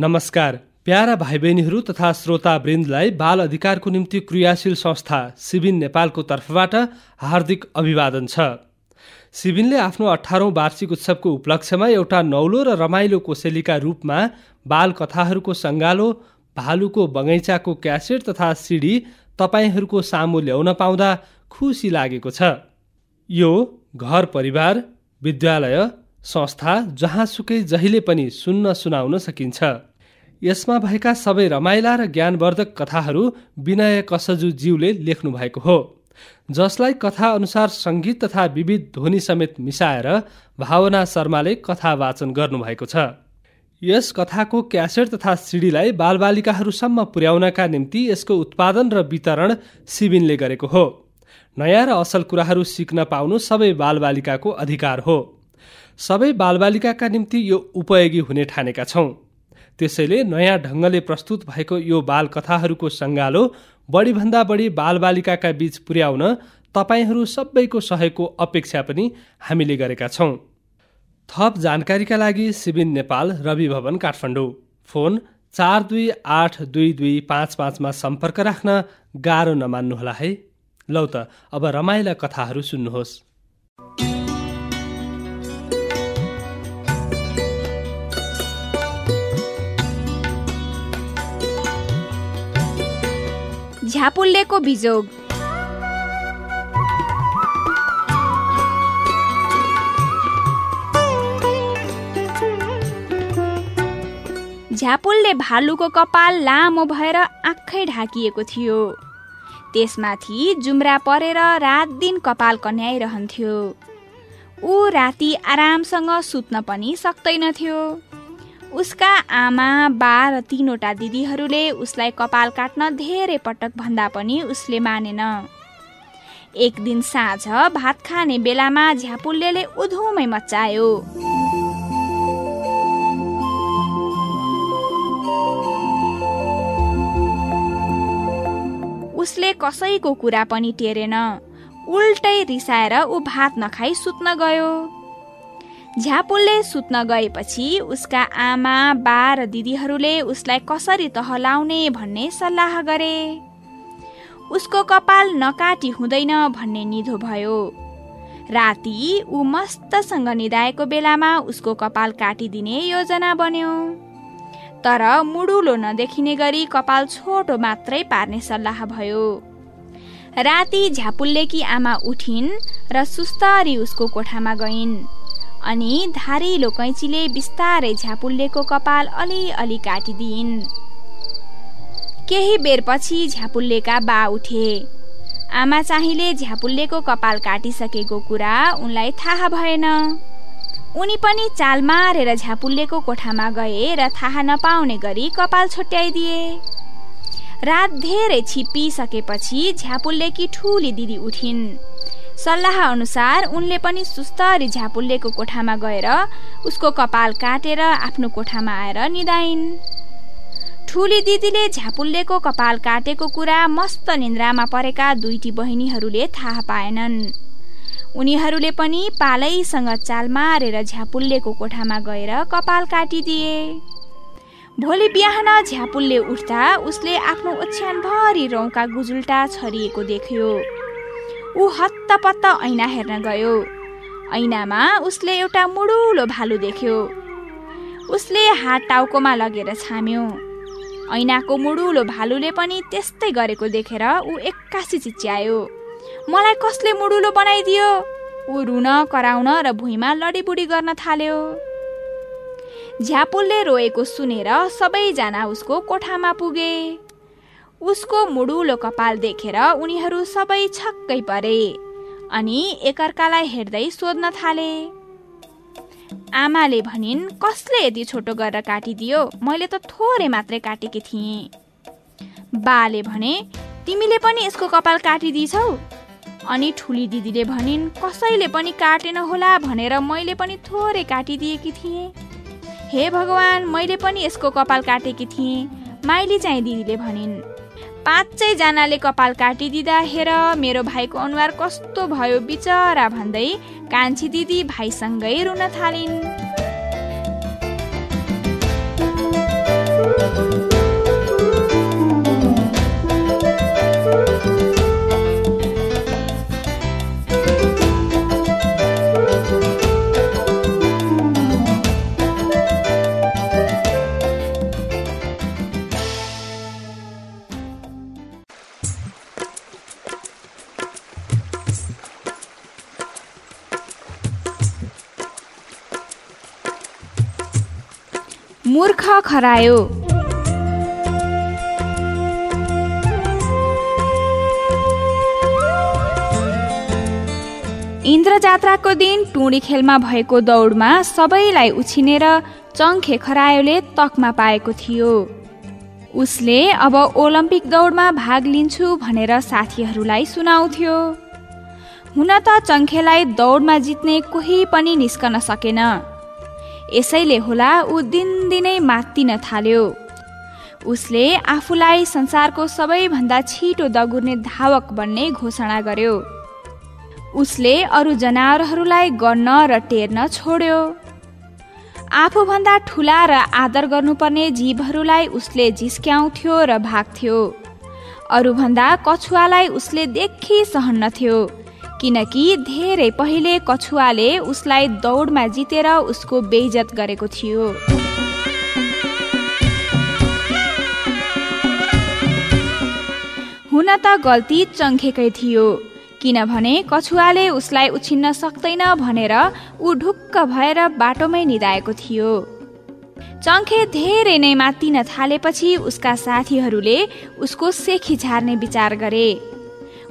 नमस्कार। प्यारा भाइ बहिनीहरू तथा श्रोता वृन्दलाई बाल अधिकारको निम्ति क्रियाशील संस्था सिबिन नेपालको तर्फबाट हार्दिक अभिवादन छ। सिबिनले आफ्नो अठारौँ वार्षिक उत्सवको उपलक्ष्यमा एउटा नौलो र रमाइलो कोसेलीका रूपमा बाल कथाहरूको सङ्गालो भालुको बगैँचाको क्यासेट तथा सिडी तपाईँहरूको सामु ल्याउन पाउँदा खुसी लागेको छ। यो घर परिवार विद्यालय संस्था जहाँसुकै जहिले पनि सुन्न सुनाउन सकिन्छ। यसमा भएका सबै रमाइला र ज्ञानवर्धक कथाहरू विनय कसजु ज्यूले लेख्नु भएको हो जसलाई कथा अनुसार सङ्गीत तथा विविध ध्वनि समेत मिसाएर भावना शर्माले कथा वाचन गर्नुभएको छ। यस कथाको क्यासेट तथा सिडीलाई बालबालिकाहरूसम्म पुर्याउनका निम्ति यसको उत्पादन र वितरण सिबिनले गरेको हो। नयाँ र असल कुराहरू सिक्न पाउनु सबै बालबालिकाको अधिकार हो। सबै बालबालिकाका निम्ति यो उपयोगी हुने ठानेका छौँ। त्यसैले नयाँ ढङ्गले प्रस्तुत भएको यो बाल कथाहरूको सङ्गालो बढीभन्दा बढी बालबालिकाका बीच पुर्याउन तपाईँहरू सबैको सहयोगको अपेक्षा पनि हामीले गरेका छौँ। थप जानकारीका लागि सिबिन नेपाल रवि भवन काठमाडौँ। फोन चार दुई आठ दुई दुई पाँच पाँचमा सम्पर्क राख्न गाह्रो नमान्नुहोला है। लौ त अब रमाइला कथाहरू सुन्नुहोस्। झ्यापुल्लेको बिजोग। झ्यापुलले भालुको कपाल लामो भएर आँखै ढाकिएको थियो। त्यसमाथि जुम्रा परेर रात दिन कपाल कन्याइरहन्थ्यो। ऊ राति आरामसँग सुत्न पनि सक्दैनथ्यो उसका आमा बा र तिनवटा दिदीहरूले उसलाई कपाल काट्न धेरै पटक भन्दा पनि उसले मानेन। एक दिन साँझ भात खाने बेलामा झ्यापुल्ले उधुमै मचायो उसले कसैको कुरा पनि टेरेन। उल्टै रिसाएर ऊ भात नखाई सुत्न गयो। झ्यापुलले सुत्न गएपछि उसका आमा बा र दिदीहरूले उसलाई कसरी तहलाउने भन्ने सल्लाह गरे। उसको कपाल नकाटी हुँदैन भन्ने निधो भयो। राति ऊ मस्तसँग निधाएको बेलामा उसको कपाल काटिदिने योजना बन्यो। तर मुडुलो नदेखिने गरी कपाल छोटो मात्रै पार्ने सल्लाह भयो। राति झ्यापुल्लेकी आमा उठिन् र सुस्तरी उसको कोठामा गइन्। अनि धारिलो कैँचीले बिस्तारै झ्यापुल्लेको कपाल अलिअलि काटिदिइन्। केही बेरपछि झ्यापुल्लेका बा उठे। आमा चाहिँले झ्यापुल्लेको कपाल काटिसकेको कुरा उनलाई थाहा भएन। उनी पनि चाल मारेर झ्यापुल्लेको कोठामा गए र थाहा नपाउने गरी कपाल छुट्याइदिए। रात धेरै छिप्पिसकेपछि झ्यापुल्लेकी ठुली दिदी उठिन्। सल्लाह अनुसार उनले पनि सुस्तरी झ्यापुल्लेको कोठामा गएर उसको कपाल काटेर आफ्नो कोठामा आएर निधाइन्। ठुली दिदीले झ्यापुल्लेको कपाल काटेको कुरा मस्त निन्द्रामा परेका दुईटी बहिनीहरूले थाहा पाएनन्। उनीहरूले पनि पालैसँग चाल मारेर झ्यापुल्लेको कोठामा गएर कपाल काटिदिए। भोलि बिहान झ्यापुल्ले उठ्दा उसले आफ्नो ओछ्यानभरि रौँका गुजुल्टा छरिएको देख्यो। ऊ हत्तपत्त ऐना हेर्न गयो। ऐनामा उसले एउटा मुडुलो भालु देख्यो। उसले हात टाउकोमा लगेर छाम्यो। ऐनाको मुडुलो भालुले पनि त्यस्तै गरेको देखेर ऊ एक्कासी चिच्यायो। मलाई कसले मुडुलो बनाइदियो? ऊ रुन कराउन र भुइँमा लडीबुडी गर्न थाल्यो। झ्यापुलले रोएको सुनेर सबैजना उसको कोठामा पुगे। उसको मुडुलो कपाल देखेर उनीहरू सबै छक्कै परे अनि एकअर्कालाई हेर्दै सोध्न थाले। आमाले भनिन् कसले यति छोटो गरेर काटिदियो? मैले त थोरै मात्रै काटेकी थिएँ। बाले भने तिमीले पनि यसको कपाल काटिदिछौ? अनि ठुली दिदीले भनिन् कसैले पनि काटेन होला भनेर मैले पनि थोरै काटिदिएकी थिएँ। हे भगवान् मैले पनि यसको कपाल काटेकी थिएँ। माइली चाहिँ दिदीले भनिन् पाँचैजनाले कपाल काटिदिँदा हेर मेरो भाइको अनुहार कस्तो भयो बिचरा भन्दै कान्छी दिदी भाइसँगै रुन थालिन्। खरायो। इन्द्र जात्राको दिन टुँडी खेलमा भएको दौडमा सबैलाई उछिनेर चङ्खे खरायोले तकमा पाएको थियो। उसले अब ओलम्पिक दौडमा भाग लिन्छु भनेर साथीहरूलाई सुनाउँथ्यो। हुन त चङ्खेलाई दौडमा जित्ने कोही पनि निस्कन सकेन। यसैले होला ऊ दिनदिनै मात्तिन थाल्यो। उसले आफूलाई संसारको सबैभन्दा छिटो दगुर्ने धावक बन्ने घोषणा गर्यो। उसले अरू जनावरहरूलाई गर्न र टेर्न छोड्यो। आफूभन्दा ठुला र आदर गर्नुपर्ने जीवहरूलाई उसले जिस्क्याउँथ्यो र भाग्थ्यो। अरूभन्दा कछुवालाई उसले देखि सहन्नथ्यो किनकि धेरै पहिले कछुवाले उसलाई दौडमा जितेर उसको बेइजत गरेको थियो। हुन त गल्ती चङ्खेकै थियो किनभने कछुवाले उसलाई उछिन्न सक्दैन भनेर ऊ ढुक्क भएर बाटोमै निधाएको थियो। चङ्खे धेरै नै मात्तिन थालेपछि उसका साथीहरूले उसको सेखी झार्ने विचार गरे।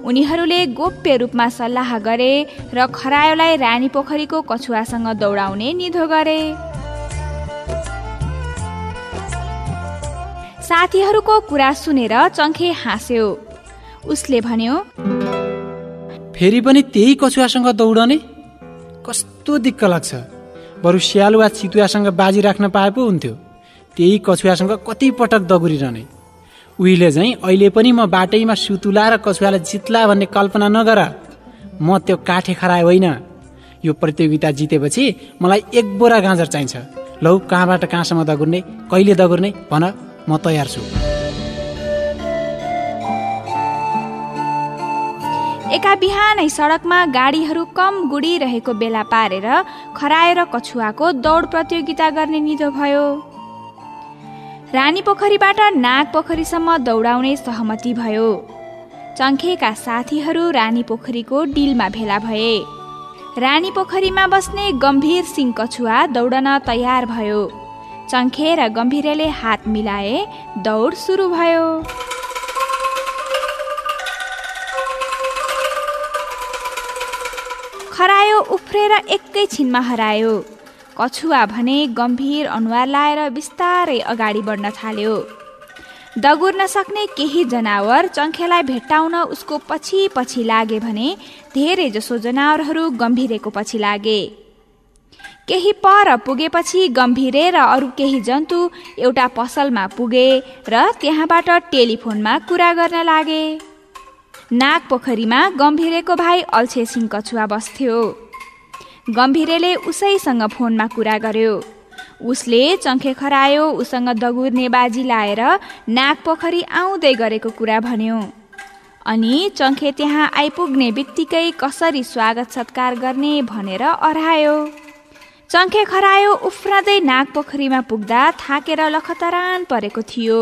उनीहरूले गोप्य रूपमा सल्लाह गरे र खरायोलाई रानी पोखरीको कछुवासँग दौडाउने निधो गरे। साथीहरूको कुरा सुनेर चङ्खे हाँस्यो। उसले भन्यो फेरि पनि त्यही कछुवासँग दौडने? कस्तो दिक्क लाग्छ? बरु स्याल वा चितुवासँग बाजी राख्न पाए पो हुन्थ्यो। त्यही कछुवासँग कति पटक दगुरिरहने? उहिले झैँ अहिले पनि म बाटैमा सुतुला र कछुवालाई जित्ला भन्ने कल्पना नगर। म त्यो काठे खराए होइन। यो प्रतियोगिता जितेपछि मलाई एक बोरा गाजर चाहिन्छ। लौ कहाँबाट कहाँसम्म दगुर्ने कहिले दगुर्ने भन म तयार छु। एका बिहानै सडकमा गाडीहरू कम गुडिरहेको बेला पारेर खराएर कछुवाको दौड प्रतियोगिता गर्ने निधो भयो। रानी पोखरीबाट नाग पोखरीसम्म दौडाउने सहमति भयो। चङ्खेका साथीहरू रानी पोखरीको डिलमा भेला भए। रानी पोखरीमा बस्ने गम्भीर सिंह कछुवा दौडन तयार भयो। चङ्खे र गम्भीरले हात मिलाए दौड सुरु भयो। खरायो उफ्रेर एकैछिनमा हरायो। कछुवा भने गम्भीर अनुहार लाएर बिस्तारै अगाडि बढ्न थाल्यो। दगुर्न सक्ने केही जनावर चङ्खेलाई भेट्टाउन उसको पछि पछि लागे भने धेरै जसो जनावरहरू गम्भीरेको पछि लागे। केही पर पुगेपछि गम्भीरे र अरू केही जन्तु एउटा पसलमा पुगे र त्यहाँबाट टेलिफोनमा कुरा गर्न लागे। नाग पोखरीमा गम्भीरेको भाइ अल्छे सिंह कछुवा बस्थ्यो। गम्भीरेले उसैसँग फोनमा कुरा गर्यो। उसले चङ्खे खरायो उसँग दगुर्ने बाजी लाएर नाग पोखरी आउँदै गरेको कुरा भन्यो। अनि चङ्खे त्यहाँ आइपुग्ने बित्तिकै कसरी स्वागत सत्कार गर्ने भनेर अरायो। चङ्खे खरायो उफ्रदै नाग पोखरीमा पुग्दा थाकेर लखतरान परेको थियो।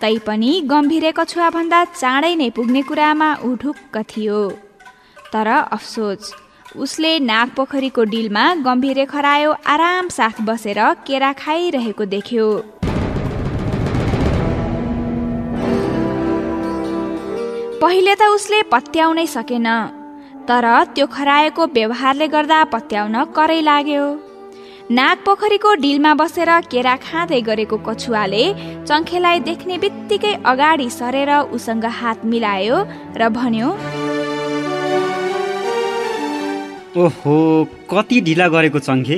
तैपनि गम्भीरे कछुवाभन्दा चाँडै नै पुग्ने कुरामा ऊ ढुक्क थियो। तर अफसोच उसले नाग पोखरीको डिलमा गम्भीरे खरायो आराम साथ बसेर केरा खाइरहेको देख्यो। पहिले त उसले पत्याउनै सकेन तर त्यो खराएको व्यवहारले गर्दा पत्याउन करै लाग्यो। नाग पोखरीको डिलमा बसेर केरा खाँदै गरेको कछुवाले चङ्खेलाई देख्ने बित्तिकै अगाडि सरेर उसँग हात मिलायो र भन्यो ओहो कति ढिला गरेको चङ्खे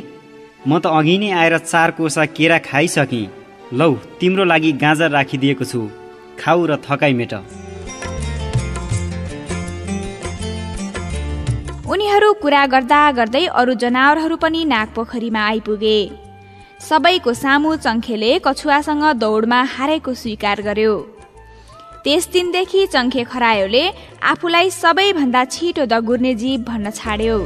म त अघि नै आएर चार कोसा केरा खाइसकेँ। लौ तिम्रो लागि गाजर राखिदिएको छु। खाऊ र थकाइ मेट। उनीहरू कुरा गर्दा गर्दै अरू जनावरहरू पनि नाग पोखरीमा आइपुगे। सबैको सामु चङ्खेले कछुवासँग दौडमा हारेको स्वीकार गर्यो। त्यस दिनदेखि चङ्खे खरायोले आफूलाई सबैभन्दा छिटो दगुर्ने जीव भन्न छाड्यो।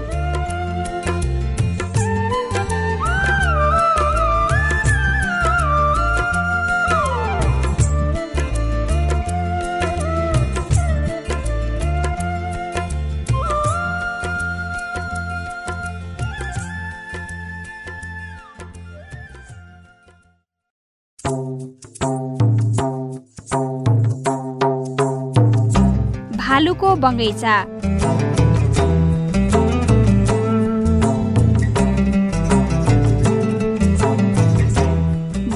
बगैँचा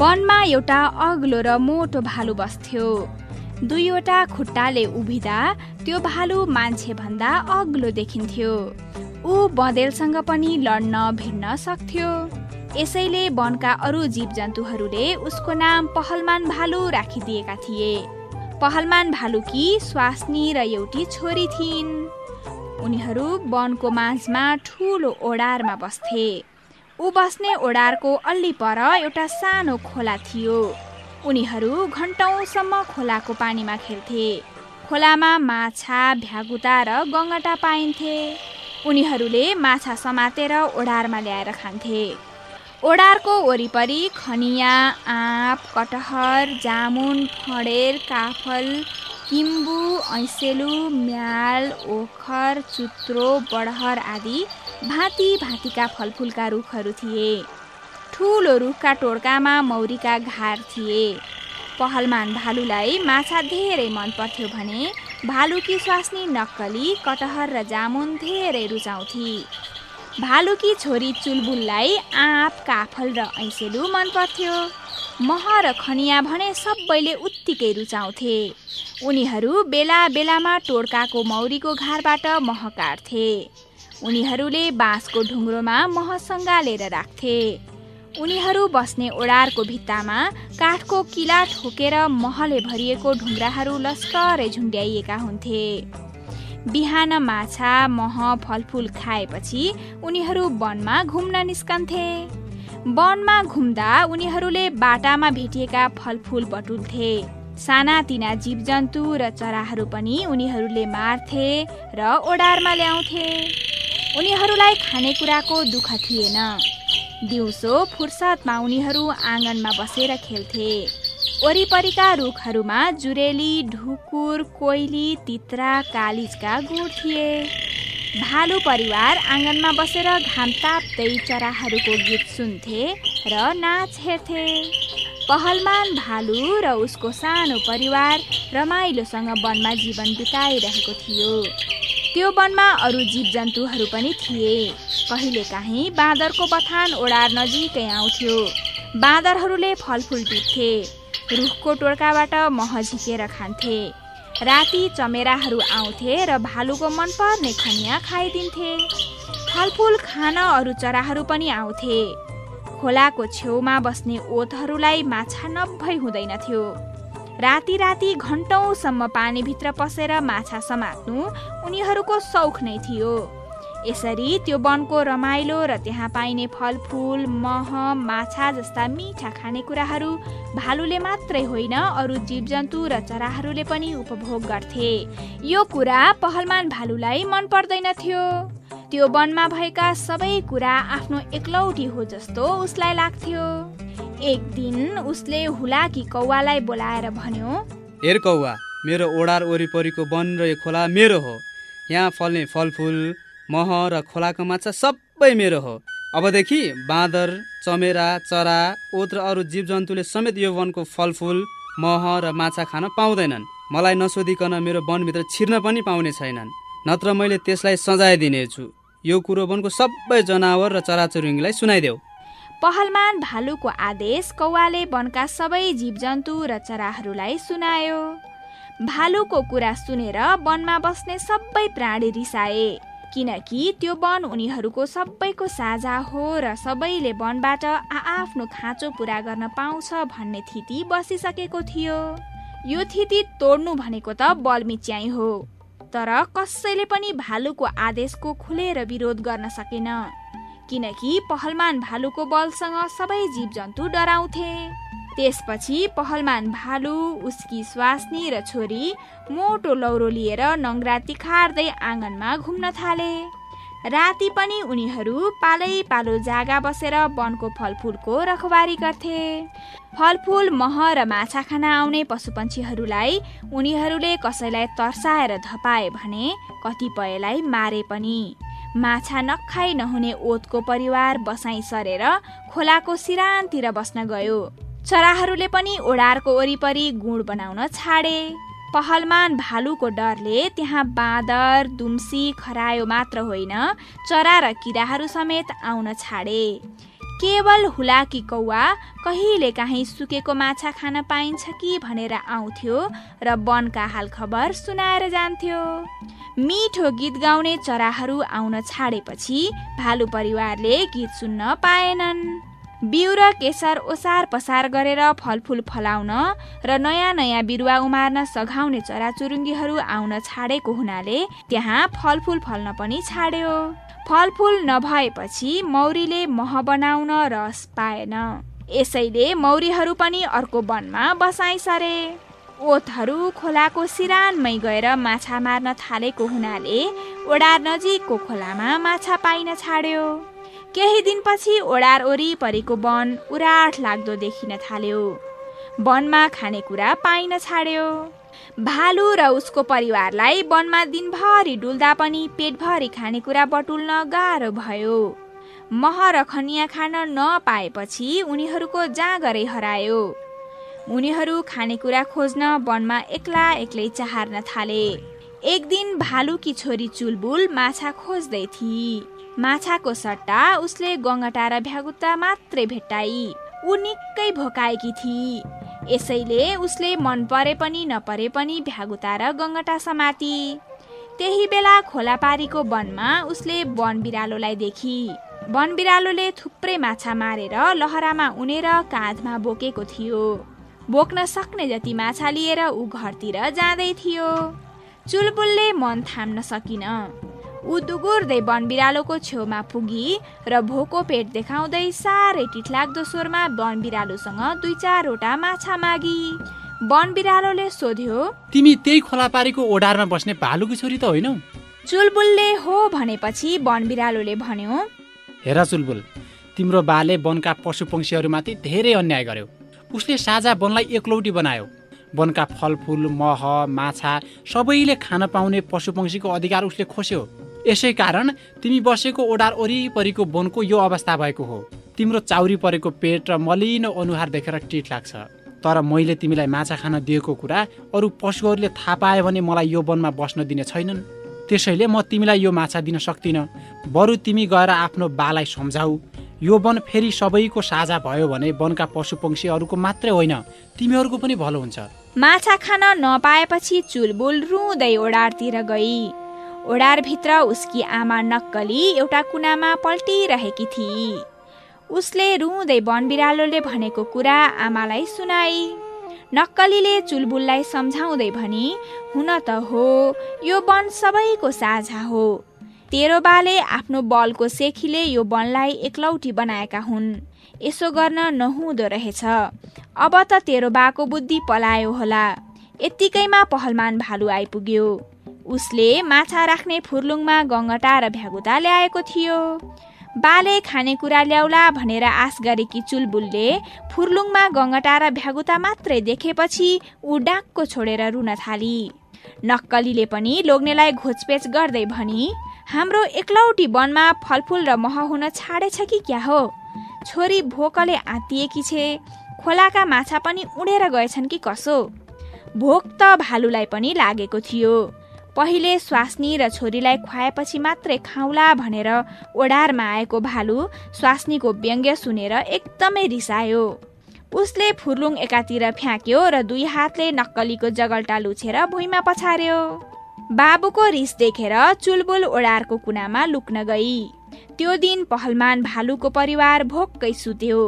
वनमा एउटा अग्लो र मोटो भालु बस्थ्यो। दुईवटा खुट्टाले उभिँदा त्यो भालु मान्छे भन्दा अग्लो देखिन्थ्यो। ऊ बँदेलसँग पनि लड्न भिड्न सक्थ्यो। यसैले वनका अरू जीव जन्तुहरूले उसको नाम पहलमान भालु राखिदिएका थिए। पहलमान भालुकी स्वास्नी र एउटी छोरी थिइन्। उनीहरू वनको माझमा ठुलो ओडारमा बस्थे। ऊ बस्ने ओडारको अल्ली पर एउटा सानो खोला थियो। उनीहरू घन्टौँसम्म खोलाको पानीमा खेल्थे। खोलामा माछा भ्यागुता र गङ्गटा पाइन्थे। उनीहरूले माछा समातेर ओडारमा ल्याएर खान्थे। ओडारको वरिपरि खनिया आँप कटहर जामुन फडेर काफल किम्बु ऐसेलु म्याल ओखर चुत्रो बडहर आदि भाँति भाँतिका फलफुलका रुखहरू थिए। ठुलो रुखका टोड्कामा मौरीका घार थिए। पहलमान भालुलाई माछा धेरै मन पर्थ्यो भने भालुकी स्वास्नी नक्कली कटहर र जामुन धेरै रुचाउँथे। भालुकी छोरी चुलबुललाई आँप काफल र ऐसेलु मन पर्थ्यो मह र खनिया भने सबैले उत्तिकै रुचाउँथे। उनीहरू बेला बेलामा टोड्काको मौरीको घारबाट मह काट्थे। उनीहरूले बाँसको ढुङ्ग्रोमा मह सङ्गालेर राख्थे। उनीहरू बस्ने ओडारको भित्तामा काठको किला ठोकेर महले भरिएको ढुङ्ग्राहरू लस्करै झुन्ड्याइएका हुन्थे। बिहान माछा मह फलफुल खाएपछि उनीहरू वनमा घुम्न निस्कन्थे। वनमा घुम्दा उनीहरूले बाटामा भेटिएका फलफुल बटुल्थे। सानातिना जीवजन्तु र चराहरू पनि उनीहरूले मार्थे र ओडारमा ल्याउँथे। उनीहरूलाई खानेकुराको दुःख थिएन। दिउँसो फुर्सदमा उनीहरू आँगनमा बसेर खेल्थे। वरिपरिका रुखहरूमा जुरेली ढुकुर कोइली तित्रा कालिजका गुड थिए। भालु परिवार आँगनमा बसेर घाम ताप्दै चराहरूको गीत सुन्थे र नाच हेर्थे। पहलमान भालु र उसको सानो परिवार रमाइलोसँग वनमा जीवन बिताइरहेको थियो। त्यो वनमा अरू जीव जन्तुहरू पनि थिए। कहिलेकाहीँ बाँदरको बथान ओडार नजिकै आउँथ्यो। बाँदरहरूले फलफुल टिप्थे। रुखको टोड्काबाट मह झिकेर खान्थे। राति चमेराहरू आउँथे र भालुको मनपर्ने खनिया खाइदिन्थे। फलफुल खान अरू चराहरू पनि आउँथे। खोलाको छेउमा बस्ने ओतहरूलाई माछा नभई हुँदैनथ्यो। राति राति घन्टौँसम्म पानीभित्र पसेर माछा समात्नु उनीहरूको सौख नै थियो। यसरी त्यो वनको रमाइलो र त्यहाँ पाइने फलफुल मह माछा जस्ता मिठा खानेकुराहरू भालुले मात्रै होइन अरू जीवजन्तु र चराहरूले पनि उपभोग गर्थे। यो कुरा पहलमान भालुलाई मन पर्दैन थियो। त्यो वनमा भएका सबै कुरा आफ्नो एकलौटी हो जस्तो उसलाई लाग्थ्यो। एक दिन उसले हुलाकी कौवालाई बोलाएर भन्यो हेर कौवा मेरो ओडार वरिपरिको वन र यो खोला मेरो हो। यहाँ फल्ने फलफुल मह र खोलाको माछा सबै मेरो हो। अबदेखि बाँदर चमेरा चरा ओत र अरू जीव जन्तुले समेत यो वनको फलफुल मह र माछा खान पाउँदैनन्। मलाई नसोधिकन मेरो वनभित्र छिर्न पनि पाउने छैनन्। नत्र मैले त्यसलाई सजाय दिनेछु यो कुरो वनको सबै जनावर र चराचुरुङ्गीलाई सुनाइदेऊ। पहलमान भालुको आदेश कौवाले वनका सबै जीवजन्तु र चराहरूलाई सुनायो। भालुको कुरा सुनेर वनमा बस्ने सबै प्राणी रिसाए। किनकि त्यो वन उनीहरूको सबैको साझा हो र सबैले वनबाट आआफ्नो खाँचो पुरा गर्न पाउँछ भन्ने थिति बसिसकेको थियो। यो थिति तोड्नु भनेको त बलमिच्याइ हो। तर कसैले पनि भालुको आदेशको खुलेर विरोध गर्न सकेन। किनकि पहलमान भालुको बलसँग सबै जीवजन्तु डराउँथे। त्यसपछि पहलमान भालु उसकी स्वास्नी र छोरी मोटो लौरो लिएर नङ्ग्रा तिखार्दै आँगनमा घुम्न थाले। राति पनि उनीहरू पालै पालो जागा बसेर वनको फलफुलको रखबारी गर्थे। फलफुल मह र माछा खान आउने पशुपन्छीहरूलाई उनीहरूले कसैलाई तर्साएर धपाए भने कतिपयलाई मारे पनि। माछा नखाइ नहुने ओतको परिवार बसाइ सरेर खोलाको सिरानतिर बस्न गयो। चराहरूले पनि ओडारको वरिपरि गुण बनाउन छाडे। पहलमान भालुको डरले त्यहाँ बाँदर दुम्सी खरायो मात्र होइन चरा र किराहरू समेत आउन छाडे। केवल हुलाकी कौवा कहिले काहीँ सुकेको माछा खान पाइन्छ कि भनेर आउँथ्यो र वनका हालखबर सुनाएर जान्थ्यो। मिठो गीत गाउने चराहरू आउन छाडेपछि भालु परिवारले गीत सुन्न पाएनन्। बिउ र केसर ओसार पसार गरेर फलफुल फलाउन र नयाँ नयाँ बिरुवा उमार्न सघाउने चराचुरुङ्गीहरू आउन छाडेको हुनाले त्यहाँ फलफुल फल्न पनि छाड्यो। फलफुल नभएपछि मौरीले मह बनाउन रस पाएन। यसैले मौरीहरू पनि अर्को वनमा बसाइ सरे ओतहरू खोलाको सिरानमै गएर माछा मार्न थालेको हुनाले ओडार नजिकको खोलामा माछा पाइन छाड्यो। केही दिनपछि ओडार वरिपरिको वन उराठ लाग्दो देखिन थाल्यो। वनमा खानेकुरा पाइन छाड्यो। भालु र उसको परिवारलाई वनमा दिनभरि डुल्दा पनि पेटभरि खानेकुरा बटुल्न गाह्रो भयो। मह र खनिया खान नपाएपछि उनीहरूको जाँगरै हरायो। उनीहरू खानेकुरा खोज्न वनमा एक्ला एक्लै चाहार्न थाले। एक दिन भालुकी छोरी चुलबुल माछा खोज्दै थिए माछाको सट्टा उसले गङ्गटा र भ्यागुता मात्रै भेट्टाई। ऊ निकै भोकाएकी थिए यसैले उसले मन परे पनि नपरे पनि भ्यागुता र गङ्गटा समाती। त्यही बेला खोलापारीको वनमा उसले वन बिरालोलाई देखी। वन बिरालोले थुप्रै माछा मारेर लहरामा उनेर काँधमा बोकेको थियो। बोक्न सक्ने जति माछा लिएर ऊ घरतिर जाँदै थियो। चुलबुलले मन थाम्न सकिन। ऊ दुगुर्दै वन बिरालोको छेउमा पुगी र भोको पेट देखाउँदै साह्रै टिटलाग्दो स्वरमा वन बिरालोसँग दुई चारवटा माछा मागी। वन बिरालोले सोध्यो तिमी त्यही खोलापारीको ओडारमा बस्ने भालुको छोरी त होइनौ चुलबुलले हो भनेपछि वन बिरालोले भन्यो हेर चुलबुल तिम्रो बाले वनका पशु पक्षीहरूमाथि धेरै अन्याय गर्यो। उसले साझा वनलाई एकलौटी बनायो। वनका फलफुल मह माछा सबैले खान पाउने पशु पक्षीको अधिकार उसले खोस्यो। यसै कारण तिमी बसेको ओडार वरिपरिको वनको यो अवस्था भएको हो। तिम्रो चाउरी परेको पेट र मलिनो अनुहार देखेर टिट लाग्छ। तर मैले तिमीलाई माछा खान दिएको कुरा अरू पशुहरूले थाहा पायो भने मलाई यो वनमा बस्न दिने छैनन्। त्यसैले म तिमीलाई यो माछा दिन सक्दिनँ। बरु तिमी गएर आफ्नो बालाई सम्झाऊ। यो वन फेरि सबैको साझा भयो भने वनका पशु पक्षीहरूको मात्रै होइन तिमीहरूको पनि भलो हुन्छ। माछा खान नपाएपछि चुलबुल रुँदै ओडारतिर गई। ओडारभित्र उसकी आमा नक्कली एउटा कुनामा पल्टिरहेकी थिए उसले रुँदै वन बिरालोले भनेको कुरा आमालाई सुनाई। नक्कलीले चुलबुललाई सम्झाउँदै भनी हुन त हो यो वन सबैको साझा हो। तेरो बाले आफ्नो बलको सेखीले यो वनलाई एकलौटी बनाएका हुन्। यसो गर्न नहुँदो रहेछ। अब त तेरो बाको बुद्धि पलायो होला। यत्तिकैमा पहलमान भालु आइपुग्यो। उसले माछा राख्ने फुर्लुङमा गङ्गटा र भ्यागुता ल्याएको थियो। बाले खानेकुरा ल्याउला भनेर आश गरेकी चुलबुलले फुर्लुङमा गङ्गटा र भ्यागुता मात्रै देखेपछि ऊ डाक्को छोडेर रुन थाली। नक्कलीले पनि लोग्नेलाई घोचपेच गर्दै भनी हाम्रो एकलौटी वनमा फलफुल र मह हुन छाडेछ कि क्या हो? छोरी भोकले आँतिएकी छे खोलाका माछा पनि उडेर गएछन् कि कसो? भोक त भालुलाई पनि लागेको थियो। पहिले स्वास्नी र छोरीलाई खुवाएपछि मात्रै खाउला भनेर ओडारमा आएको भालु स्वास्नीको व्यङ्ग्य सुनेर एकदमै रिसायो। उसले फुर्लुङ एकातिर फ्याँक्यो र दुई हातले नक्कलीको जगल्टा लुछेर भुइँमा पछार्यो। बाबुको रिस देखेर चुलबुल ओडारको कुनामा लुक्न गई। त्यो दिन पहलमान भालुको परिवार भोक्कै सुत्यो।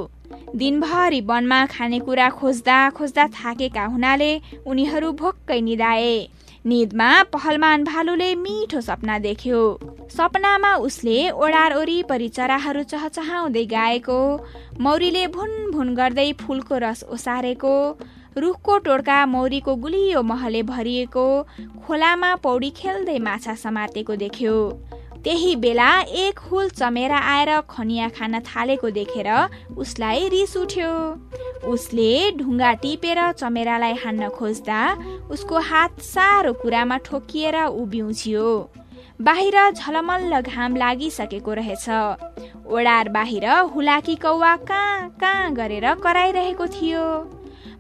दिनभरि वनमा खानेकुरा खोज्दा खोज्दा थाकेका हुनाले उनीहरू भोक्कै निदाए। निदमा पहलमान भालुले मिठो सपना देख्यो। सपनामा उसले ओडार वरिपरि चराहरू चहचहाउँदै गाएको मौरीले भुन भुन गर्दै फुलको रस ओसारेको रुखको टोड्का मौरीको गुलियो महले भरिएको खोलामा पौडी खेल्दै माछा समातेको देख्यो। त्यही बेला एक हुल चमेरा आएर खनिया खान थालेको देखेर उसलाई रिस उठ्यो। उसले ढुङ्गा टिपेर चमेरालाई हान्न खोज्दा उसको हात साह्रो कुरामा ठोकिएर उभिउँछियो बाहिर झलमल्ल घाम लागिसकेको रहेछ। ओडार बाहिर हुलाकी कौवा कहाँ कहाँ गरेर कराइरहेको थियो।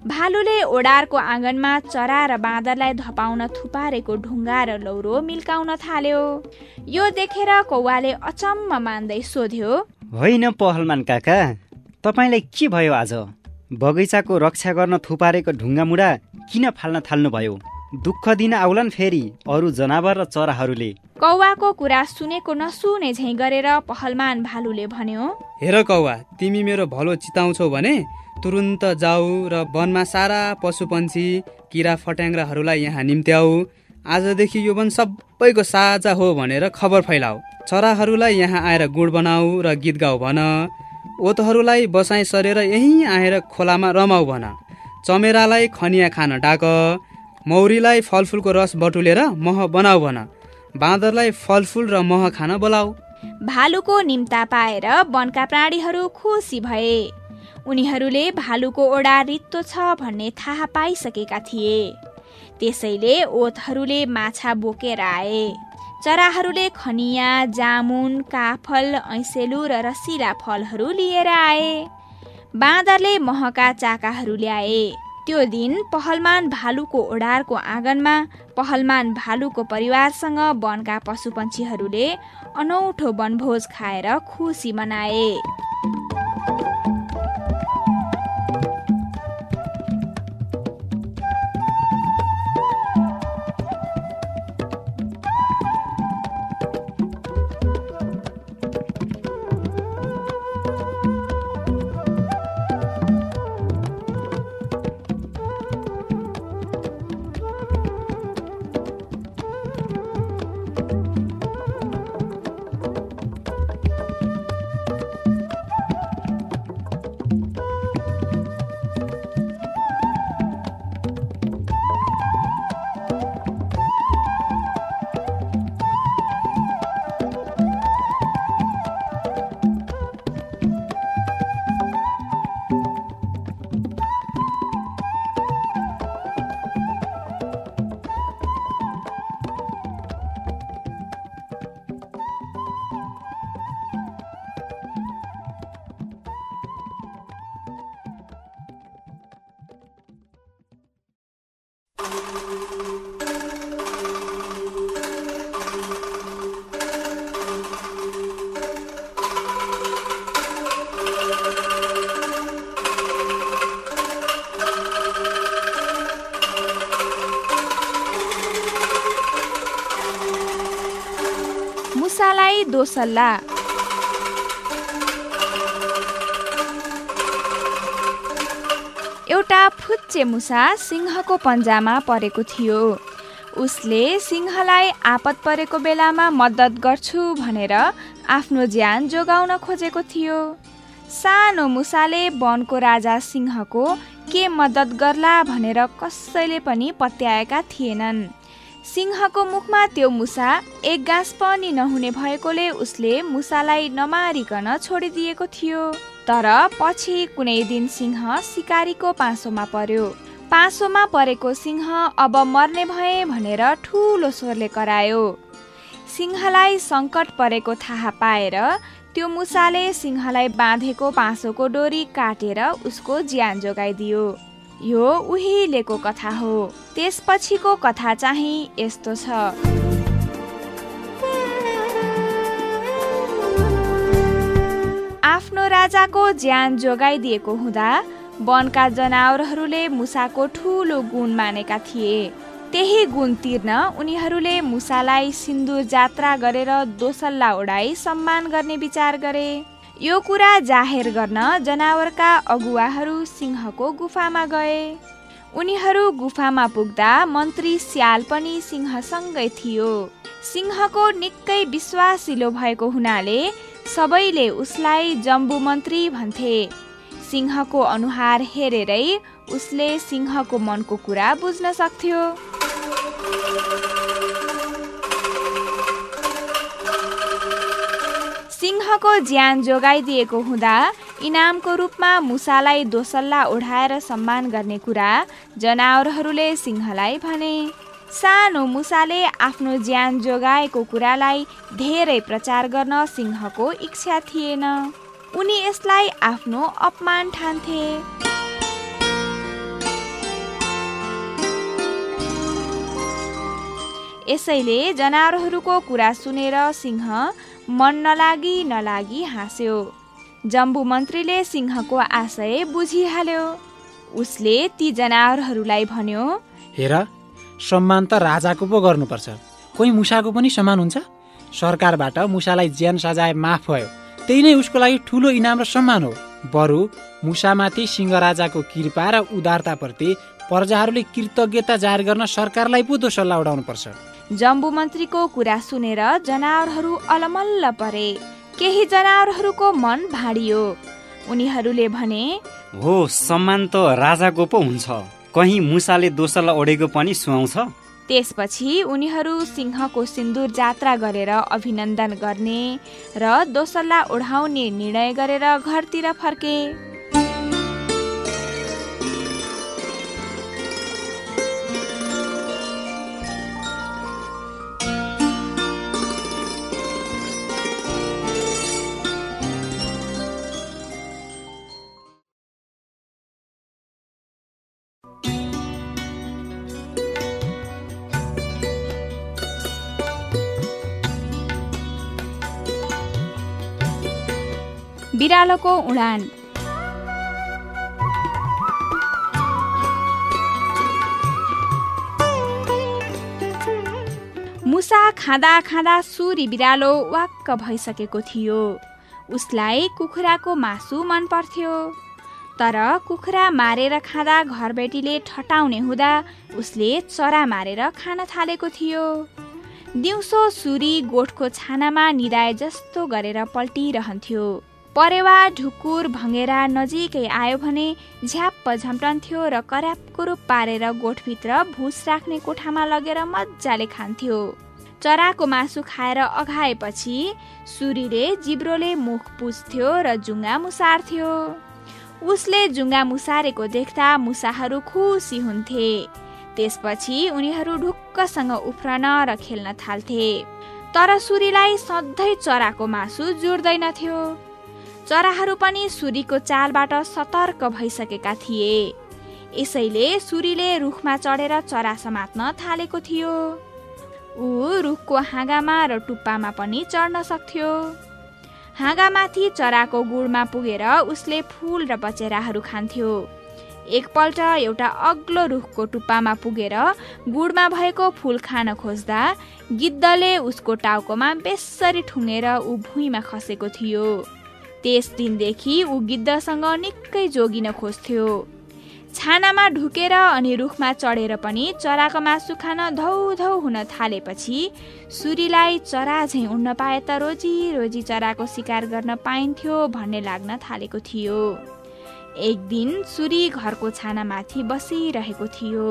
भालुले ओडारको आँगनमा चरा र बाँदरलाई धपाउन थुपारेको ढुङ्गा र लौरो मिल्काउन थाल्यो। यो देखेर कौवाले अचम्म मान्दै सोध्यो होइन पहलमान काका तपाईँलाई के भयो आज? बगैँचाको रक्षा गर्न थुपारेको ढुङ्गा मुढा किन फाल्न थाल्नुभयो? दुःख दिन आउलान् फेरि अरू जनावर र चराहरूले। कौवाको कुरा सुनेको नसुने झैँ गरेर पहलमान भालुले भन्यो हेर कौवा तिमी मेरो भलो चिताउँछौ भने तुरुन्त जाऊ र वनमा सारा पशुपन्छी किरा फट्याङ्ग्राहरूलाई यहाँ निम्त्याऊ। आजदेखि यो वन सबैको साझा हो भनेर खबर फैलाऊ। चराहरूलाई यहाँ आएर गुड बनाऊ र गीत गाऊ भन। ओतहरूलाई बसाइ सरेर यहीँ आएर खोलामा रमाऊ भन। चमेरालाई खनिया खान डाक। मौरीलाई फलफुलको रस बटुलेर मह बनाऊ भन। बाँदरलाई फलफुल र मह खान बोलाऊ। भालुको निम्ता पाएर वनका प्राणीहरू खुसी भए। उनीहरूले भालुको ओडा रित्तो छ भन्ने थाहा पाइसकेका थिए। त्यसैले ओतहरूले माछा बोकेर आए। चराहरूले खनिया जामुन काफल ऐसेलु र रसिला फलहरू लिएर आए। बाँदरले महका चाकाहरू ल्याए। त्यो दिन पहलमान भालुको ओडारको आँगनमा पहलमान भालुको परिवारसँग वनका पशुपन्छीहरूले अनौठो वनभोज खाएर खुसी मनाए। दोसल्ला एउटा फुच्चे मुसा सिंहको पन्जामा परेको थियो। उसले सिंहलाई आपत परेको बेलामा मद्दत गर्छु भनेर आफ्नो ज्यान जोगाउन खोजेको थियो। सानो मुसाले वनको राजा सिंहको के मद्दत गर्ला भनेर कसैले पनि पत्याएका थिएनन्। सिंहको मुखमा त्यो मुसा एक गाँस पनि नहुने भएकोले उसले मुसालाई नमारिकन छोडिदिएको थियो। तर पछि कुनै दिन सिंह सिकारीको पासोमा पर्यो। पासोमा परेको सिंह अब मर्ने भए भनेर ठुलो स्वरले करायो। सिंहलाई सङ्कट परेको थाहा पाएर त्यो मुसाले सिंहलाई बाँधेको पासोको डोरी काटेर उसको ज्यान जोगाइदियो। यो उहिलेको कथा हो। त्यसपछिको कथा चाहिँ यस्तो छ। आफ्नो राजाको ज्यान जोगाइदिएको हुँदा वनका जनावरहरूले मुसाको ठुलो गुण मानेका थिए। त्यही गुण तिर्न उनीहरूले मुसालाई सिन्दुर जात्रा गरेर दोसल्ला उडाई सम्मान गर्ने विचार गरे। यो कुरा जाहेर गर्न जनावरका अगुवाहरू सिंहको गुफामा गए। उनीहरू गुफामा पुग्दा मन्त्री स्याल पनि सिंहसँगै थियो। सिंहको निकै विश्वासिलो भएको हुनाले सबैले उसलाई जम्बु मन्त्री भन्थे। सिंहको अनुहार हेरेरै उसले सिंहको मनको कुरा बुझ्न सक्थ्यो। सिंहको ज्यान जोगाइदिएको हुँदा इनामको रूपमा मुसालाई दोसल्ला ओढाएर सम्मान गर्ने कुरा जनावरहरूले सिंहलाई भने। सानो मुसाले आफ्नो ज्यान जोगाएको कुरालाई धेरै प्रचार गर्न सिंहको इच्छा थिएन। उनी यसलाई आफ्नो अपमान ठान्थे। यसैले जनावरहरूको कुरा सुनेर सिंह मन नलागी नलागी हाँस्यो। जम्बु मन्त्रीले सिंहको आशय बुझिहाल्यो। उसले ती जनावरहरूलाई भन्यो हेर सम्मान त राजाको पो गर्नुपर्छ। कोही मुसाको पनि सम्मान हुन्छ? सरकारबाट मुसालाई ज्यान सजाय माफ भयो। त्यही नै उसको लागि ठुलो इनाम र सम्मान हो। बरु मुसामाथि सिंह राजाको कृपा र उदारताप्रति प्रजाहरूले कृतज्ञता जाहेर गर्न सरकारलाई पो दोष सल्लाह उडाउनुपर्छ। जम्बु मन्त्रीको कुरा सुनेर जनावरहरू अलमल्ल परे। केही जनावरहरूको मन भाँडियो। उनीहरूले भने हो सम्मान त राजाको पो हुन्छ। कहीँ मुसाले दोस्रोलाई ओढेको पनि सुहाउँछ? त्यसपछि उनीहरू सिंहको सिन्दुर जात्रा गरेर अभिनन्दन गर्ने र दोसल्ला ओढाउने निर्णय गरेर घरतिर फर्के। बिरालोको उडान। मुसा खाँदा खाँदा सुरी बिरालो वाक्क भइसकेको थियो। उसलाई कुखुराको मासु मन पर्थ्यो। तर कुखुरा मारेर खाँदा घरबेटीले ठटाउने हुँदा उसले चरा मारेर खान थालेको थियो। दिउँसो सुरी गोठको छानामा निदाए जस्तो गरेर पल्टिरहन्थ्यो। परेवा ढुकुर भँगेरा नजिकै आयो भने झ्याप्प झम्टन्थ्यो र कर्यापको रूप पारेर गोठभित्र भुस राख्ने कोठामा लगेर मजाले खान्थ्यो। चराको मासु खाएर अघाएपछि सुरीले जिब्रोले मुख पुज्थ्यो र जुङ्गा मुसार्थ्यो। उसले जुङ्गा मुसारेको देख्दा मुसाहरू खुसी हुन्थे। त्यसपछि उनीहरू ढुक्कसँग उफ्रन र खेल्न थाल्थे। तर सुरीलाई सधैँ चराको मासु जुड्दैनथ्यो चराहरू पनि सुरीको चालबाट सतर्क भइसकेका थिए। यसैले सुरीले रुखमा चढेर चरा समात्न थालेको थियो। ऊ रुखको हाँगामा र टुप्पामा पनि चढ्न सक्थ्यो। हाँगामाथि चराको गुडमा पुगेर उसले फुल र बचेराहरू खान्थ्यो। एकपल्ट एउटा अग्लो रुखको टुप्पामा पुगेर गुडमा भएको फुल खान खोज्दा गिद्धले उसको टाउकोमा बेसरी ठुङ्गेर ऊ भुइँमा खसेको थियो। त्यस दिनदेखि ऊ गिद्धसँग निकै जोगिन खोज्थ्यो छानामा ढुकेर अनि रुखमा चढेर पनि चराको मासु खान धौ धौ हुन थालेपछि सुरीलाई चरा झैँ उड्न पाए त रोजी रोजी चराको शिकार गर्न पाइन्थ्यो भन्ने लाग्न थालेको थियो। एक दिन सुरी घरको छानामाथि बसिरहेको थियो।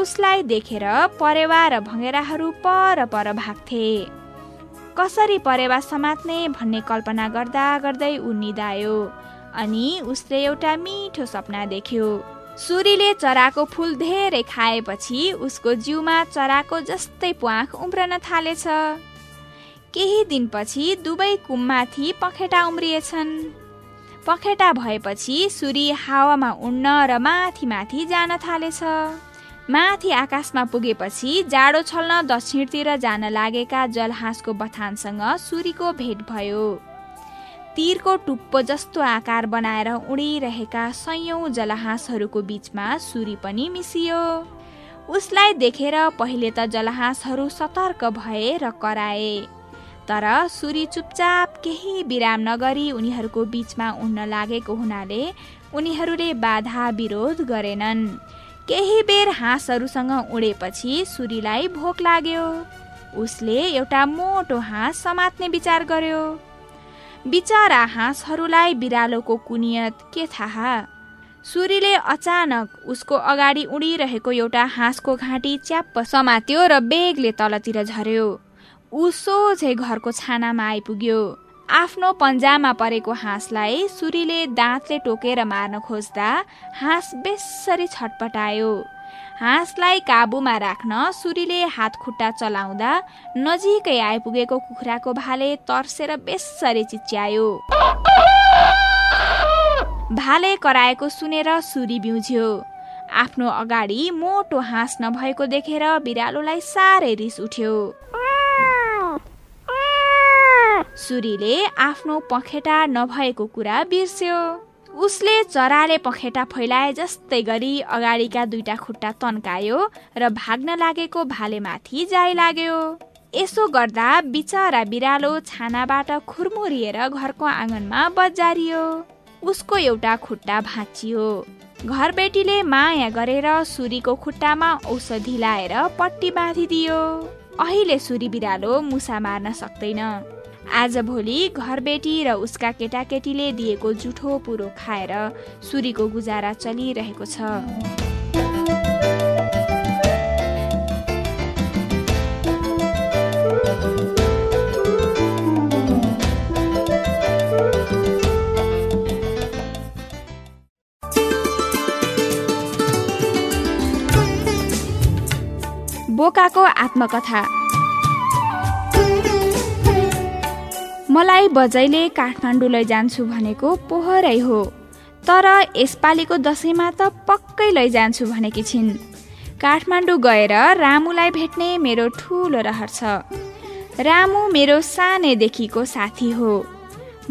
उसलाई देखेर परेवा र भँगेराहरू पर पर भाग्थे। कसरी परेवा समात्ने भन्ने कल्पना गर्दा गर्दै ऊ निदायो अनि उसले एउटा मिठो सपना देख्यो। सुरीले चराको फुल धेरै खाएपछि उसको जिउमा चराको जस्तै प्वाख उम्रन थालेछ। केही दिनपछि दुवै कुममाथि पखेटा उम्रिएछन्। पखेटा भएपछि सुरी हावामा उड्न र माथि माथि जान थालेछ। माथि आकाशमा पुगेपछि जाडो छल्न दक्षिणतिर जान लागेका जलहाँसको बथानसँग सुरीको भेट भयो। तीरको टुप्पो जस्तो आकार बनाएर उडिरहेका सयौं जलहाँसहरूको बीचमा सुरी पनि मिसियो। उसलाई देखेर पहिले त जलहाँसहरू सतर्क भए र कराए तर सुरी चुपचाप केही विराम नगरी उनीहरूको बीचमा उड्न लागेको हुनाले उनीहरूले बाधा विरोध गरेनन्। केही बेर हाँसहरूसँग उडेपछि सुरीलाई भोक लाग्यो। उसले एउटा मोटो हाँस समात्ने विचार गर्यो। बिचरा हाँसहरूलाई बिरालोको कुनियत के थाहा? सुरीले अचानक उसको अगाडि उडिरहेको एउटा हाँसको घाँटी च्याप्प समात्यो र बेगले तलतिर झर्यो ऊ सोझै घरको छानामा आइपुग्यो। आफ्नो पन्जामा परेको हाँसलाई सुरीले दाँतले टोकेर मार्न खोज्दा हाँस बेसरी छटपटायो। हाँसलाई काबुमा राख्न सुरीले हात खुट्टा चलाउँदा नजिकै आइपुगेको कुखुराको भाले तर्सेर बेसरी चिच्यायो। भाले कराएको सुनेर सुरी बिउज्यो। आफ्नो अगाडि मोटो हाँस नभएको देखेर बिरालोलाई साह्रै रिस उठ्यो। सुरीले आफ्नो पखेटा नभएको कुरा बिर्स्यो। उसले चराले पखेटा फैलाए जस्तै गरी अगाडिका दुईटा खुट्टा तन्कायो र भाग्न लागेको भालेमाथि जाइ लाग्यो। यसो गर्दा बिचरा बिरालो छानाबाट खुरमुरिएर घरको आँगनमा बजारियो। उसको एउटा खुट्टा भाँचियो। घरबेटीले माया गरेर सुरीको खुट्टामा औषधि लाएर पट्टी बाँधिदियो। अहिले सुरी बिरालो मुसा मार्न सक्दैन। आजभोलि घरबेटी र उसका केटाकेटीले दिएको जुठो पुरो खाएर सुरीको गुजारा चलिरहेको छ। बोकाको आत्मकथा। मलाई बजैले काठमाडौँ लैजान्छु भनेको पोहरै हो। तर यसपालिको दसैँमा त पक्कै लैजान्छु भनेकी छिन्। काठमाडौँ गएर रामुलाई भेट्ने मेरो ठुलो रहर छ। रामु मेरो सानैदेखिको साथी हो।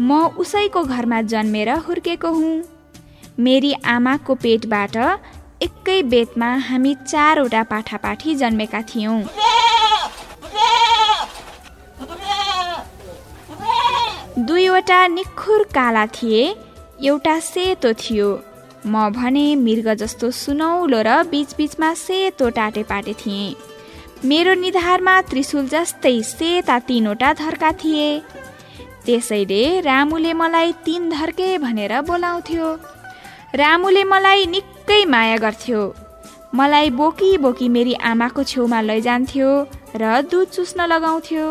म उसैको घरमा जन्मेर हुर्केको हुँ। मेरी आमाको पेटबाट एकै बेतमा हामी चारवटा पाठापाठी जन्मेका थियौँ। दुईवटा निखुर काला थिए एउटा सेतो थियो। म भने मृग जस्तो सुनौलो र बिचबिचमा सेतो टाटे पाटे थिएँ। मेरो निधारमा त्रिशुल जस्तै सेता तिनवटा धर्का थिए। त्यसैले रामुले मलाई तिन धर्के भनेर बोलाउँथ्यो। रामुले मलाई निकै माया गर्थ्यो। मलाई बोकी बोकी मेरी आमाको छेउमा लैजान्थ्यो र दुध चुस्न लगाउँथ्यो।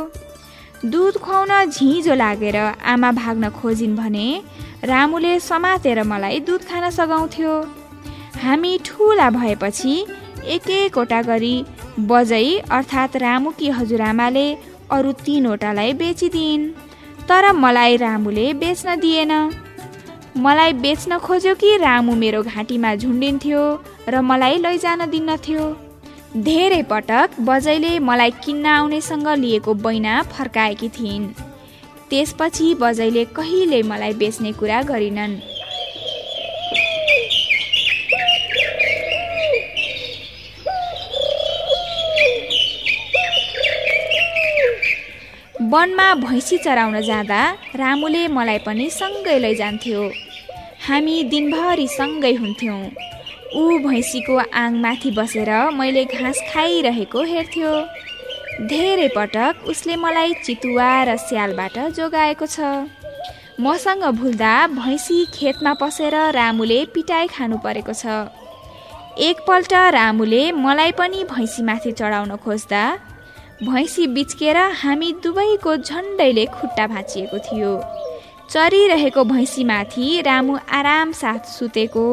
दुध खुवाउन झिँझो लागेर आमा भाग्न खोजिन् भने रामुले समातेर मलाई दुध खान सघाउँथ्यो। हामी ठुला भएपछि एक एकवटा गरी बजै अर्थात् रामुकी हजुरआमाले अरू तिनवटालाई बेचिदिन् तर मलाई रामुले बेच्न दिएन। मलाई बेच्न खोज्यो कि रामु मेरो घाँटीमा झुन्डिन्थ्यो र मलाई लैजान दिन्नथ्यो। धेरै पटक बजैले मलाई किन्न आउनेसँग लिएको बैना फर्काएकी थिइन्। त्यसपछि बजैले कहिले मलाई बेच्ने कुरा गरिनन्। वनमा भैँसी चराउन जाँदा रामुले मलाई पनि सँगै लैजान्थ्यो। हामी दिनभरि सँगै हुन्थ्यौँ। ऊ भैँसीको आङमाथि बसेर मैले घाँस खाइरहेको हेर्थ्यो। धेरै पटक उसले मलाई चितुवा र स्यालबाट जोगाएको छ। मसँग भुल्दा भैँसी खेतमा पसेर रामुले पिटाइ खानु परेको छ। एकपल्ट रामुले मलाई पनि भैँसीमाथि चढाउन खोज्दा भैँसी बिच्केर हामी दुवैको झन्डैले खुट्टा भाँचिएको थियो। चरिरहेको भैँसीमाथि रामु आराम साथ सुतेको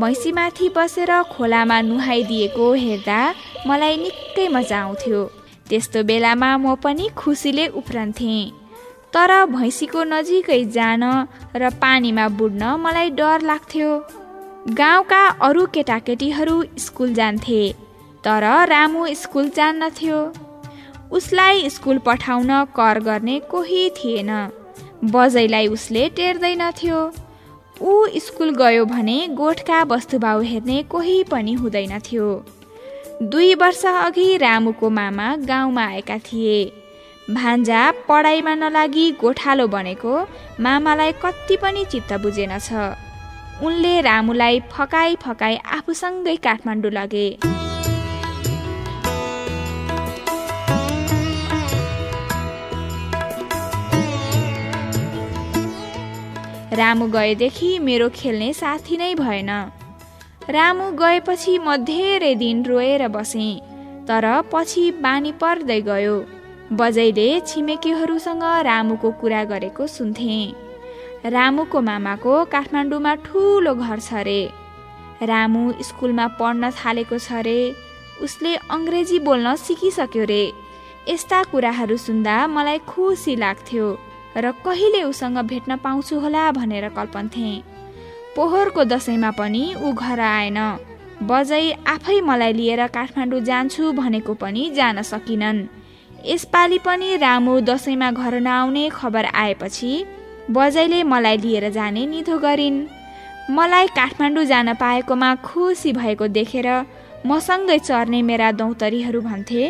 भैँसीमाथि बसेर खोलामा नुहाइदिएको हेर्दा मलाई निकै मजा आउँथ्यो। त्यस्तो बेलामा म पनि खुसीले उफ्रन्थेँ। तर भैँसीको नजिकै जान र पानीमा बुड्न मलाई डर लाग्थ्यो। गाउँका अरू केटाकेटीहरू स्कुल जान्थे तर रामु स्कुल जान्नथ्यो उसलाई स्कुल पठाउन कर गर्ने कोही थिएन। बजैलाई उसले टेर्दैनथ्यो। ऊ स्कुल गयो भने गोठका वस्तुभाउ हेर्ने कोही पनि हुँदैनथ्यो दुई वर्ष अघि रामुको मामा गाउँमा आएका थिए। भान्जा पढाइमा नलागी गोठालो बनेको मामालाई कति पनि चित्त बुझेनछ उनले रामुलाई फकाई फकाई आफूसँगै काठमाडौँ लगे। रामु गएदेखि मेरो खेल्ने साथी नै भएन। रामु गएपछि म धेरै दिन रोएर बसेँ तर पछि बानी पर्दै गयो। बजैले छिमेकीहरूसँग रामुको कुरा गरेको सुन्थेँ। रामुको मामाको काठमाडौँमा ठुलो घर छ रे। रामु स्कुलमा पढ्न थालेको छ रे। उसले अङ्ग्रेजी बोल्न सिकिसक्यो रे। यस्ता कुराहरू सुन्दा मलाई खुसी लाग्थ्यो। र कहिले उसँग भेट्न पाउँछु होला भनेर कल्पन्थेँ पोहोरको दसैँमा पनि ऊ घर आएन। बजै आफै मलाई लिएर काठमाडौँ जान्छु भनेको पनि जान सकिनन्। यसपालि पनि रामु दसैँमा घर नआउने खबर आएपछि बजैले मलाई लिएर जाने निधो गरिन्। मलाई काठमाडौँ जान पाएकोमा खुसी भएको देखेर मसँगै चर्ने मेरा दौतरीहरू भन्थे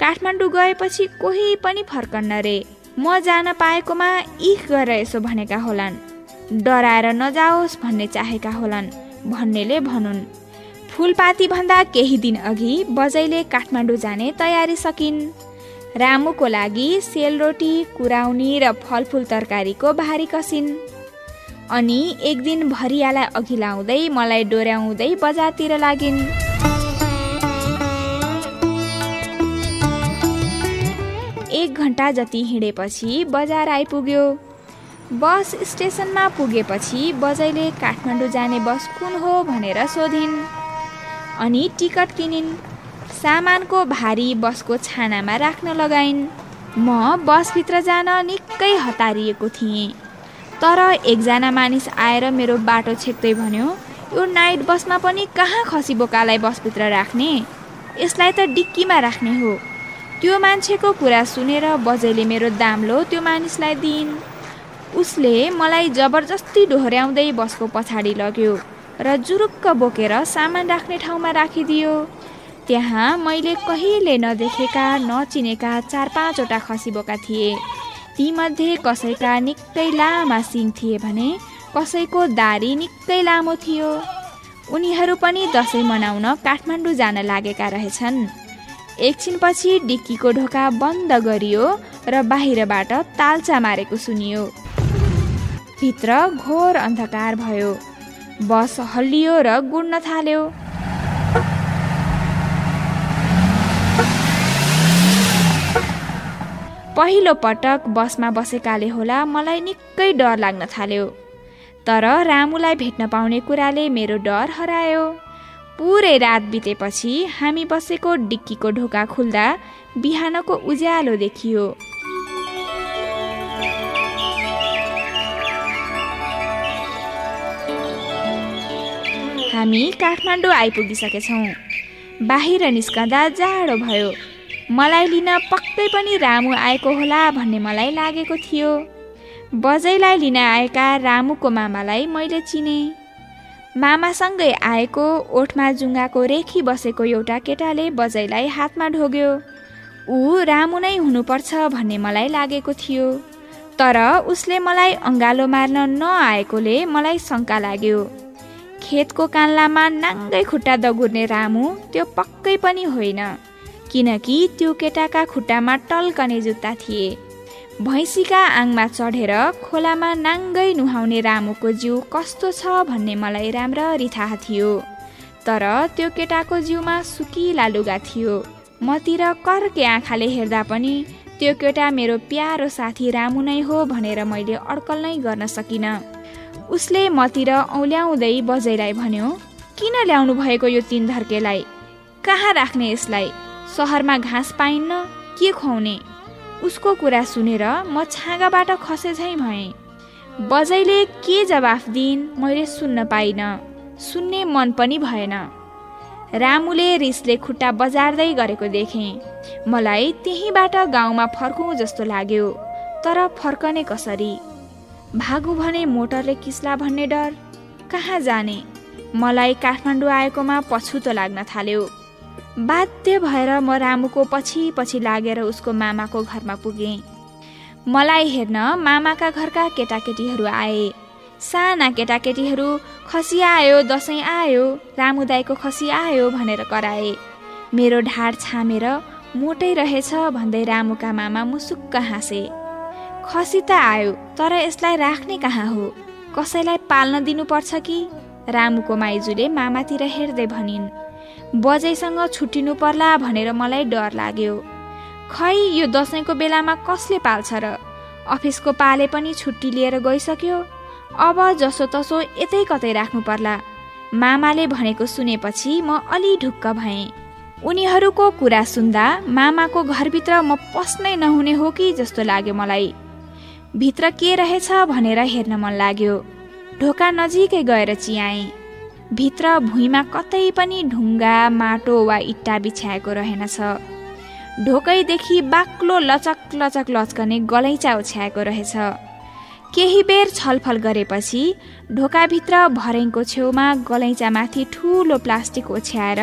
काठमाडौँ गएपछि कोही पनि फर्कन्न रे। म जान पाएकोमा इख गरेर यसो भनेका होलान्। डराएर नजाओस् भन्ने चाहेका होलान् भन्नेले भनुन्। फुलपाती भन्दा केही दिन अघि बजैले काठमाडौँ जाने तयारी सकिन्। रामुको लागि सेलरोटी कुराउनी र फलफुल तरकारीको भारी कसिन्। अनि एक दिन भरियालाई अघि लाउँदै मलाई डोर्याउँदै बजारतिर लागिन्। घन्टा जति हिँडेपछि बजार आइपुग्यो। बस स्टेसनमा पुगेपछि बजैले काठमाडौँ जाने बस कुन हो भनेर सोधिन्। अनि टिकट किनिन्। सामानको भारी बसको छानामा राख्न लगाइन्। म बसभित्र जान निकै हतारिएको थिएँ। तर एकजना मानिस आएर मेरो बाटो छेक्दै भन्यो यो नाइट बसमा पनि कहाँ खसी बोकालाई बसभित्र राख्ने? यसलाई त डिक्कीमा राख्ने हो। त्यो मान्छेको कुरा सुनेर बजैले मेरो दाम्लो त्यो मानिसलाई दिइन्। उसले मलाई जबरजस्ती डोहोऱ्याउँदै बसको पछाडि लग्यो र जुरुक्क बोकेर सामान राख्ने ठाउँमा राखिदियो। त्यहाँ मैले कहिले नदेखेका नचिनेका चार पाँचवटा खसी बोका थिए। तीमध्ये कसैका निकै लामा सिङ थिए भने कसैको दारी निकै लामो थियो। उनीहरू पनि दसैँ मनाउन काठमाडौँ जान लागेका रहेछन्। एकछिनपछि डिक्कीको ढोका बन्द गरियो र बाहिरबाट तालचा मारेको सुनियो। भित्र घोर अन्धकार भयो। बस हल्लियो र गुड्न थाल्यो। पहिलो पटक बसमा बसेकाले होला मलाई निकै डर लाग्न थाल्यो। तर रामुलाई भेट्न पाउने कुराले मेरो डर हरायो। पुरै रात बितेपछि हामी बसेको डिक्कीको ढोका खुल्दा बिहानको उज्यालो देखियो। हामी काठमाडौँ आइपुगिसकेछौँ। बाहिर निस्कँदा जाडो भयो। मलाई लिन पक्कै पनि रामु आएको होला भन्ने मलाई लागेको थियो। बजैलाई लिन आएका रामुको मामालाई मैले चिने। मामासँगै आएको ओठमा जुङ्गाको रेखी बसेको एउटा केटाले बजैलाई हातमा ढोग्यो। ऊ रामु नै हुनुपर्छ भन्ने मलाई लागेको थियो। तर उसले मलाई अङ्गालो मार्न नआएकोले मलाई शङ्का लाग्यो। खेतको कान्लामा नाङ्गै खुट्टा दगुर्ने रामु त्यो पक्कै पनि होइन। किनकि त्यो केटाका खुट्टामा टल्कने जुत्ता थिए। भैँसीका आङमा चढेर खोलामा नाङ्गै नुहाउने रामुको जिउ कस्तो छ भन्ने मलाई राम्ररी थाहा थियो। तर त्यो केटाको जिउमा सुकिला लुगा थियो। मतिर कर्के आँखाले हेर्दा पनि त्यो केटा मेरो प्यारो साथी रामु नै हो भनेर मैले अड्कल नै गर्न सकिनँ। उसले मतिर औल्याउँदै बजैलाई भन्यो किन ल्याउनु भएको यो तिन धर्केलाई? कहाँ राख्ने यसलाई? सहरमा घाँस पाइन्न के खुवाउने? उसको कुरा सुनेर म छाँगाबाट खसे झैँ भएँ। बजैले के जवाफ दिइन् मैले सुन्न पाइनँ। सुन्ने मन पनि भएन। रामुले रिसले खुट्टा बजार्दै गरेको देखेँ। मलाई त्यहीँबाट गाउँमा फर्कौँ जस्तो लाग्यो तर फर्कने कसरी? भागु भने मोटरले किस्ला भन्ने डर? कहाँ जाने? मलाई काठमाडौँ आएकोमा पछुतो लाग्न थाल्यो। बाध्य भएर म रामुको पछि पछि लागेर उसको मामाको घरमा पुगेँ। मलाई हेर्न मामाका घरका केटाकेटीहरू आए। साना केटाकेटीहरू खसी आयो दसैँ आयो रामु दाईको खसी आयो भनेर कराए। मेरो ढाड छामेर मोटै रहेछ भन्दै रामुका मामा मुसुक्क हाँसे। खसी त आयो तर यसलाई राख्ने कहाँ हो? कसैलाई पाल्न दिनुपर्छ कि? रामुको माइजूले मामातिर हेर्दै भनिन्। बजैसँग छुट्टिनु पर्ला भनेर मलाई डर लाग्यो। खै यो दसैँको बेलामा कसले पाल्छ र? अफिसको पाले पनि छुट्टी लिएर गइसक्यो। अब जसो तसो यतै कतै राख्नु पर्ला। मामाले भनेको सुनेपछि म अलि ढुक्क भएँ। उनीहरूको कुरा सुन्दा मामाको घरभित्र म पस्नै नहुने हो कि जस्तो लाग्यो मलाई। भित्र के रहेछ भनेर हेर्न मन लाग्यो। ढोका नजिकै गएर चियाएँ। भित्र भुइँमा कतै पनि ढुङ्गा माटो वा इट्टा बिछ्याएको रहेनछ। ढोकैदेखि बाक्लो लचक लचक लचकने गलैँचा ओछ्याएको रहेछ। केही बेर छलफल गरेपछि ढोकाभित्र भरेङको छेउमा गलैँचामाथि ठुलो प्लास्टिक ओछ्याएर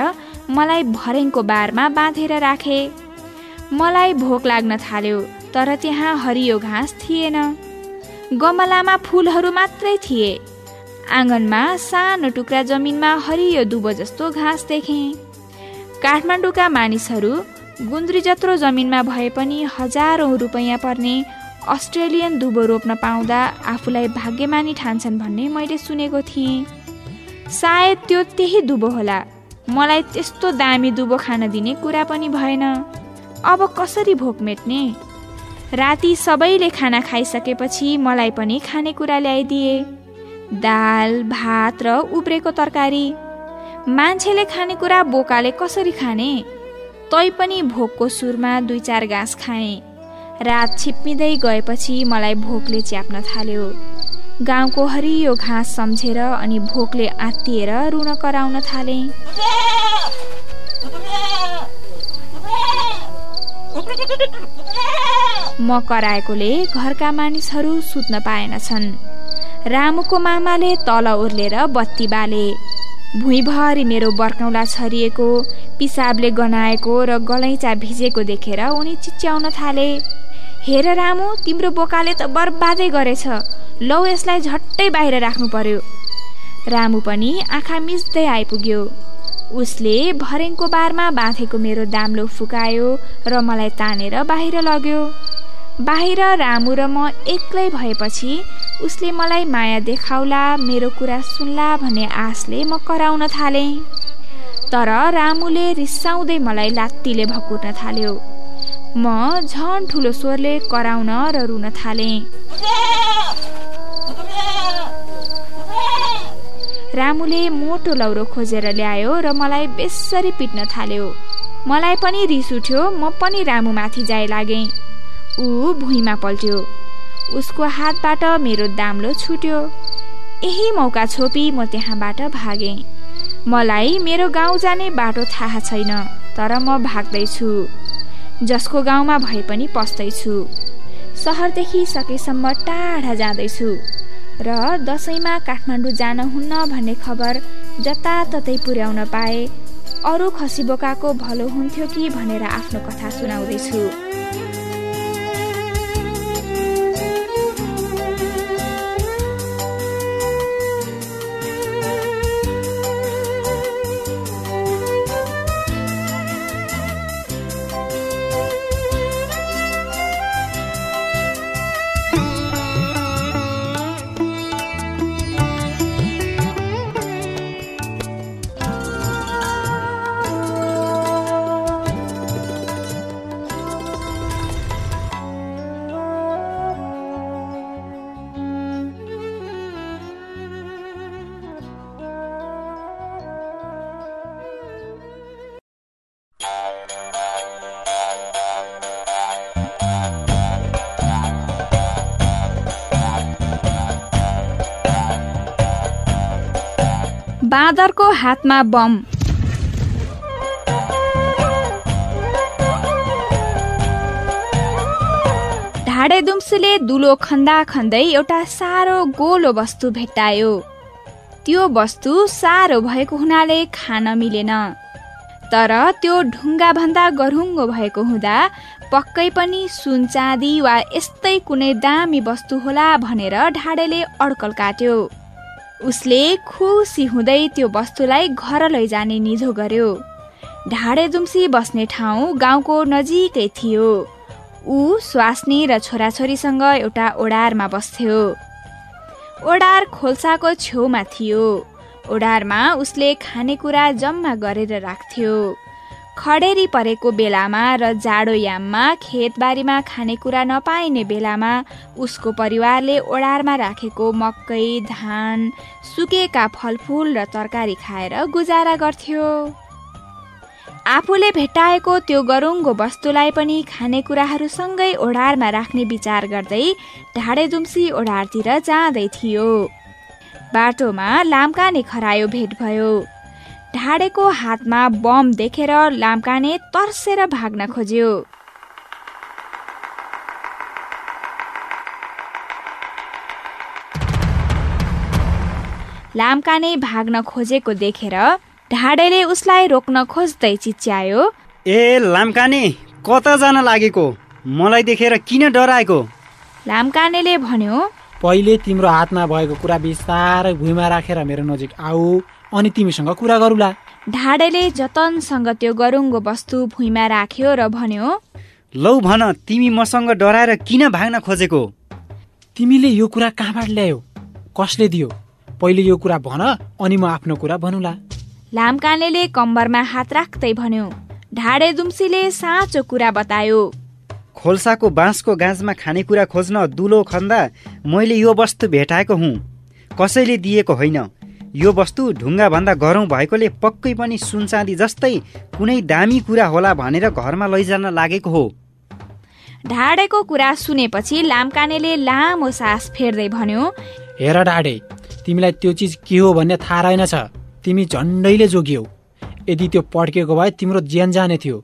मलाई भरेङको बारमा बाँधेर राखे। मलाई भोक लाग्न थाल्यो तर त्यहाँ हरियो घाँस थिएन। गमलामा फुलहरू मात्रै थिए। आँगनमा सानो टुक्रा जमिनमा हरियो दुबो जस्तो घाँस देखे। काठमाडौँका मानिसहरू गुन्द्री जत्रो जमिनमा भए पनि हजारौँ रुपियाँ पर्ने अस्ट्रेलियन दुबो रोप्न पाउँदा आफूलाई भाग्यमानी ठान्छन् भन्ने मैले सुनेको थिएँ। सायद त्यो त्यही दुबो होला। मलाई त्यस्तो दामी दुबो खान दिने कुरा पनि भएन। अब कसरी भोक मेट्ने? राति सबैले खाना खाइसकेपछि मलाई पनि खानेकुरा ल्याइदिए। दाल भात र उब्रेको तरकारी। मान्छेले खानेकुरा बोकाले कसरी खाने? तै पनि भोकको सुरमा दुई चार घाँस खाएँ। रात छिप्पिँदै गएपछि मलाई भोकले च्याप्न थाल्यो। गाउँको हरियो घाँस सम्झेर अनि भोकले आत्तिएर रुन कराउन थाले। म कराएकोले घरका मानिसहरू सुत्न पाएनछन्। रामुको मामाले तल ओर्लेर बत्ती बाले। भुइँभरि मेरो बर्कौला छरिएको पिसाबले गनाएको र गलैँचा भिजेको देखेर उनी चिच्याउन थाले। हेर रामु तिम्रो बोकाले त बर्बादै गरेछ। लौ यसलाई झट्टै बाहिर राख्नु पर्यो रामु पनि आँखा मिच्दै आइपुग्यो। उसले भरेङको बारमा बाँधेको मेरो दाम्लो फुकायो र मलाई तानेर बाहिर लग्यो। बाहिर रामु र म एक्लै भएपछि उसले मलाई माया देखाउला मेरो कुरा सुन्ला भन्ने आशले म कराउन थालेँ। तर रामुले रिसाउँदै मलाई लात्तीले भकुर्न थाल्यो। म झन ठुलो स्वरले कराउन र रुन थालेँ। रामुले मोटो लौरो खोजेर ल्यायो र मलाई बेसरी पिट्न थाल्यो। मलाई पनि रिस उठ्यो म पनि रामुमाथि जाइ लागेँ ऊ भुइँमा पल्ट्यो। उसको हातबाट मेरो दाम्लो छुट्यो। यही मौका छोपी म त्यहाँबाट भागेँ। मलाई मेरो गाउँ जाने बाटो थाहा छैन तर म भाग्दैछु। जसको गाउँमा भए पनि पस्दैछु। सहरदेखि सकेसम्म टाढा जाँदैछु। र दसैँमा काठमाडौँ जान हुन्न भन्ने खबर जताततै पुर्याउन पाए अरू खसी बोकाको भलो हुन्थ्यो कि भनेर आफ्नो कथा सुनाउँदैछु। बाँदरको हातमा बम। ढाडेदुम्सुले दुलो खन्दा खन्दै एउटा साह्रो गोलो वस्तु भेट्टायो। त्यो वस्तु साह्रो भएको हुनाले खान मिलेन। तर त्यो ढुङ्गा भन्दा गरुङ्गो भएको हुँदा पक्कै पनि सुन चाँदी वा यस्तै कुनै दामी वस्तु होला भनेर ढाडेले अड्कल काट्यो। उसले खुसी हुँदै त्यो वस्तुलाई घर लैजाने निधो गर्यो। ढाडेदुम्सी बस्ने ठाउँ गाउँको नजिकै थियो। ऊ स्वास्नी र छोराछोरीसँग एउटा ओडारमा बस्थ्यो। ओडार खोल्साको छेउमा थियो। ओडारमा उसले खानेकुरा जम्मा गरेर राख्थ्यो। खडेरी परेको बेलामा र जाडोयाममा खेतबारीमा खानेकुरा नपाइने बेलामा उसको परिवारले ओडारमा राखेको मकै धान सुकेका फलफुल र तरकारी खाएर गुजारा गर्थ्यो। आफूले भेटाएको त्यो गरुङ्गो वस्तुलाई पनि खानेकुराहरूसँगै ओडारमा राख्ने विचार गर्दै ढाडेदुम्सी ओडारतिर जाँदै थियो। बाटोमा लाम्काने खरायो भेट भयो। ढाडेको हातमा बम देखेर लाम्काने तर्सेर भाग्न खोज्यो। लाम्काने भाग्न खोजेको देखेर ढाडेले उसलाई रोक्न खोज्दै चिच्यायो। ए लामकाने कता जान लागेको? मलाई देखेर किन डराएको? लामकानेले भन्यो पहिले तिम्रो हातमा भएको कुरा बिस्तारै भुइँमा राखेर मेरो नजिक आऊ। अनि तिमीसँग कुरा गरौला। ढाडेले जतनसँग त्यो गरुङ्गो वस्तु भुइँमा राख्यो र भन्यो लौ भन तिमी मसँग डराएर किन भाग्न खोजेको? तिमीले यो कुरा कहाँबाट ल्यायो? कसले दियो? पहिले यो कुरा भन अनि म आफ्नो कुरा भनुला। लामकानेले कम्बरमा हात राख्दै भन्यो ढाडे दुम्सीले साँचो कुरा बतायो। खोल्साको बाँसको गाँजमा खानेकुरा खोज्न दुलो खन्दा मैले यो वस्तु भेटाएको हुँ। कसैले दिएको होइन। यो वस्तु ढुङ्गाभन्दा गरौँ भएकोले पक्कै पनि सुनचाँदी जस्तै कुनै दामी कुरा होला भनेर घरमा लैजान लागेको हो। ढाडेको कुरा सुनेपछि लामकानेले लामो सास फेर्दै भन्यो हेर ढाडे तिमीलाई त्यो चिज के हो भन्ने थाहा रहेनछ तिमी झन्डैले जोगियौ। यदि त्यो पड्केको भए तिम्रो ज्यान जाने थियो।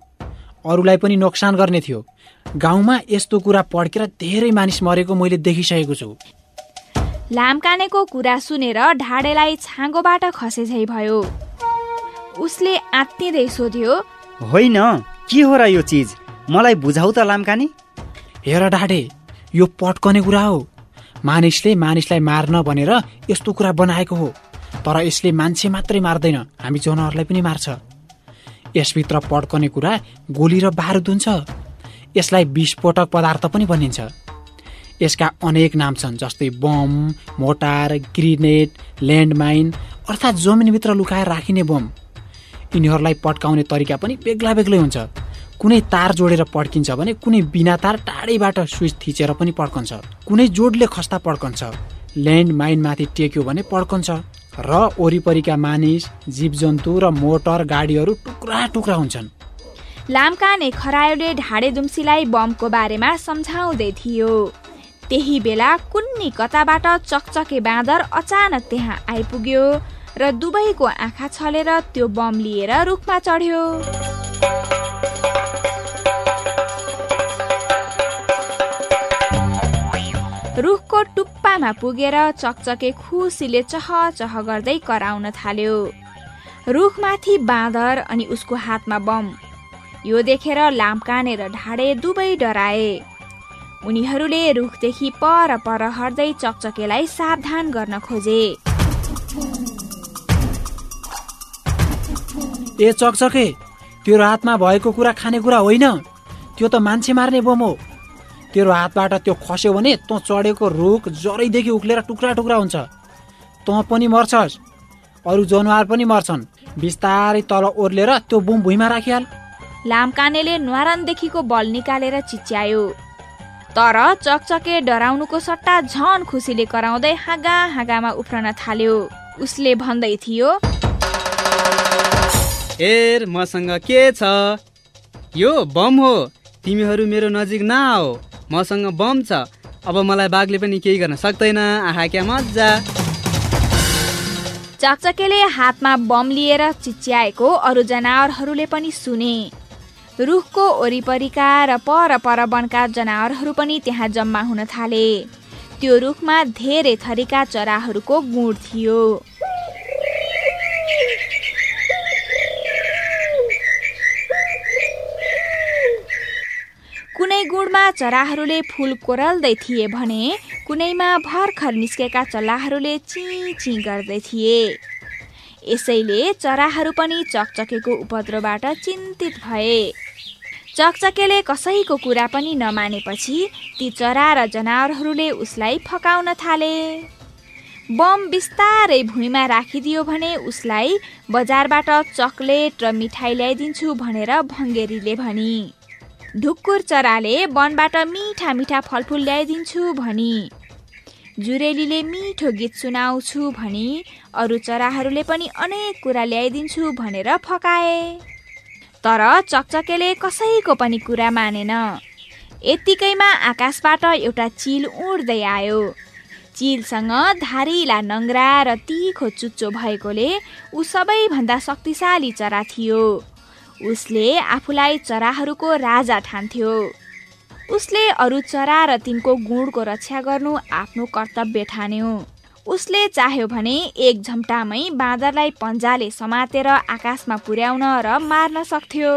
अरूलाई पनि नोक्सान गर्ने थियो। गाउँमा यस्तो कुरा पड्केर धेरै मानिस मरेको मैले देखिसकेको छु। लामकानेको कुरा सुनेर ढाडेलाई छाँगोबाट खसे झै भयो। उसले आत्तिँदै सोध्यो होइन के हो र यो चिज? मलाई बुझाउ त लामकाने हेर ढाडे यो पट्कने कुरा हो। मानिसले मानिसलाई मार्न भनेर यस्तो कुरा बनाएको हो तर यसले मान्छे मात्रै मार्दैन हामी जनावरलाई पनि मार्छ। यसभित्र पड्कने कुरा गोली र बारुद हुन्छ। यसलाई विस्फोटक पदार्थ पनि भनिन्छ। यसका अनेक नाम छन् जस्तै बम मोटार ग्रिनेड ल्यान्डमाइन अर्थात् जमिनभित्र लुकाएर राखिने बम। यिनीहरूलाई पड्काउने तरिका पनि बेग्ला बेग्लै हुन्छ। कुनै तार जोडेर पड्किन्छ भने कुनै बिना तार टाढैबाट स्विच थिचेर पनि पड्कन्छ। कुनै जोडले खस्ता पड्कन्छ। ल्यान्ड माइनमाथि टेक्यो भने पड्कन्छ। र वरिपरिका मानिस जीवजन्तु र मोटर गाडीहरू टुक्रा टुक्रा हुन्छन्। लामकाने खरायोले ढाडेदुम्सीलाई बमको बारेमा सम्झाउँदै थियो। त्यही बेला कुन्नी कताबाट चकचके बाँदर अचानक त्यहाँ आइपुग्यो र दुवैको आँखा छलेर त्यो बम लिएर रुखमा चढ्यो। रुखको टुप्पामा पुगेर चकचके खुसीले चह चह गर्दै कराउन थाल्यो। रुखमाथि बाँदर अनि उसको हातमा बम। यो देखेर लाम्काने ढाडे दुवै डराए। उनीहरूले रुखदेखि पर पर हट्दै चकचकेलाई सावधान गर्न खोजे। ए चकचके तेरो हातमा भएको कुरा खानेकुरा होइन। त्यो त मान्छे मार्ने बम हो। तेरो हातबाट त्यो खस्यो भने तँ चढेको रुख जरैदेखि उक्लेर टुक्रा टुक्रा हुन्छ। तँ पनि मर्छस्। अरू जनावर पनि मर्छन्। बिस्तारै तल ओर्लेर त्यो बुम भुइँमा राखिहाल। लामकानेले न्वारानदेखिको बल निकालेर चिच्यायो। तर चकचके डराउनुको सट्टा झन खुसीले कराउँदै हाँगा हाँगामा उफ्रन थाल्यो। उसले भन्दै थियो हेर मसँग के छ? यो बम हो। तिमीहरू मेरो नजिक नआओ मसँग बम छ। अब मलाई बाघले पनि केही गर्न सक्दैन। आहा क्या मजा चकचकेले हातमा बम लिएर चिच्याएको अरू जनावरहरूले पनि सुने। रुखको वरिपरिका र पर पर वनका जनावरहरू पनि त्यहाँ जम्मा हुन थाले। त्यो रुखमा धेरै थरीका चराहरूको गुण थियो। कुनै गुडमा चराहरूले फुल कोरल्दै थिए भने कुनैमा भर्खर निस्केका चल्लाहरूले ची ची गर्दै थिए। यसैले चराहरू पनि चकचकेको उपद्रवबाट चिन्तित भए। चकचकेले कसैको कुरा पनि नमानेपछि ती चरा र जनावरहरूले उसलाई फकाउन थाले। बम बिस्तारै भुइँमा राखिदियो भने उसलाई बजारबाट चक्लेट र मिठाई ल्याइदिन्छु भनेर भङ्गेरीले भनी। ढुक्कुर चराले वनबाट मिठा मिठा फलफुल ल्याइदिन्छु भनी। जुरेलीले मिठो गीत सुनाउँछु भनी अरू चराहरूले पनि अनेक कुरा ल्याइदिन्छु भनेर फकाए। तर चकचकेले कसैको पनि कुरा मानेन। यत्तिकैमा आकाशबाट एउटा चिल उड्दै आयो। चिलसँग धारिला नङ्ग्रा र तिखो चुच्चो भएकोले ऊ सबैभन्दा शक्तिशाली चरा थियो। उसले आफूलाई चराहरूको राजा ठान्थ्यो। उसले अरू चरा र तिनको गुणको रक्षा गर्नु आफ्नो कर्तव्य ठान्यो। उसले चाह्यो भने एक झम्टामै बाँदरलाई पन्जाले समातेर आकाशमा पुर्याउन र मार्न सक्थ्यो।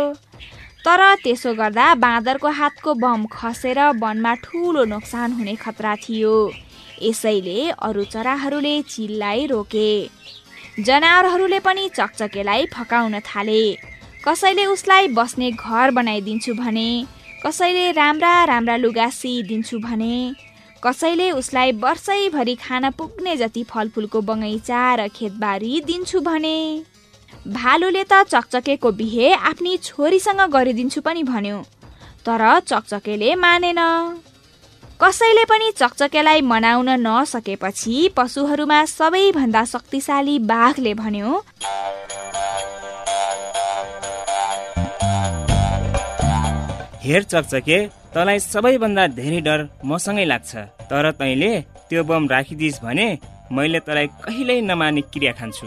तर त्यसो गर्दा बाँदरको हातको बम खसेर वनमा ठुलो नोक्सान हुने खतरा थियो। यसैले अरू चराहरूले चिललाई रोके। जनावरहरूले पनि चकचकेलाई फकाउन थाले। कसैले उसलाई बस्ने घर बनाइदिन्छु भने कसैले राम्रा राम्रा लुगा सिइदिन्छु भने कसैले उसलाई वर्षैभरि खान पुग्ने जति फलफुलको बगैँचा र खेतबारी दिन्छु भने। भालुले त चकचकेको बिहे आफ्नी छोरीसँग गरिदिन्छु पनि भन्यो तर चकचकेले मानेन। कसैले पनि चकचकेलाई मनाउन नसकेपछि पशुहरूमा सबैभन्दा शक्तिशाली बाघले भन्यो हेर चकचके तँलाई सबैभन्दा धेरै डर मसँगै लाग्छ। तर तैँले त्यो बम राखिदिस् भने मैले तँलाई कहिल्यै नमाने क्रिया खान्छु।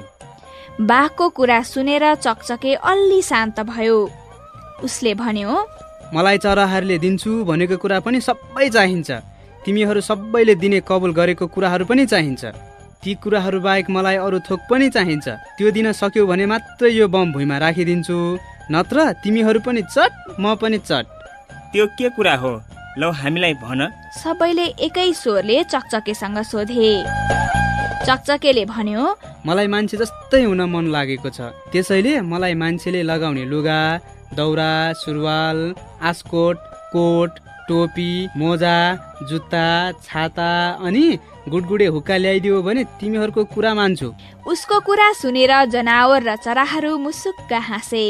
बाघको कुरा सुनेर चकचके अलि शान्त भयो। उसले भन्यो मलाई चराहरूले दिन्छु भनेको कुरा पनि सबै चाहिन्छ। तिमीहरू सबैले दिने कबुल गरेको कुराहरू पनि चाहिन्छ। ती कुराहरू बाहेक मलाई अरू थोक पनि चाहिन्छ। त्यो दिन सक्यो भने मात्रै यो बम भुइँमा राखिदिन्छु। नत्र तिमीहरू पनि चट म पनि चट। त्यो के कुरा हो? लौ हामीलाई भन। सबैले एकै स्वरले चकचकेसँग सोधे। चकचकेले भन्यो मलाई मान्छे जस्तै हुन मन लागेको छ। त्यसैले मलाई मान्छेले लगाउने लुगा दौरा सुरुवाल आस्कोट कोट टोपी मोजा जुत्ता छाता अनि गुडगुडे हुक्का ल्याइदियो भने तिमीहरूको कुरा मान्छु। उसको कुरा सुनेर जनावर र चराहरू मुसुक्क हाँसे।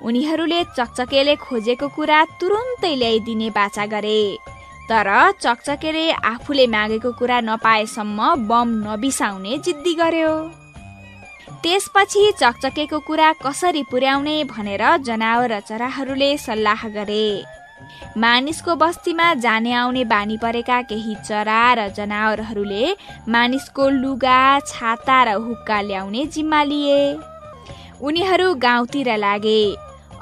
उनीहरूले चकचकेले खोजेको कुरा तुरुन्तै ल्याइदिने बाचा गरे। तर चकचकेले आफूले मागेको कुरा नपाएसम्म बम नबिसाउने जिद्दी गर्यो। त्यसपछि चकचकेको कुरा कसरी पुर्याउने भनेर जनावर र चराहरूले सल्लाह गरे। मानिसको बस्तीमा जाने आउने बानी परेका केही चरा र जनावरहरूले मानिसको लुगा छाता र हुक्का ल्याउने जिम्मा लिए। उनीहरू गाउँतिर लागे।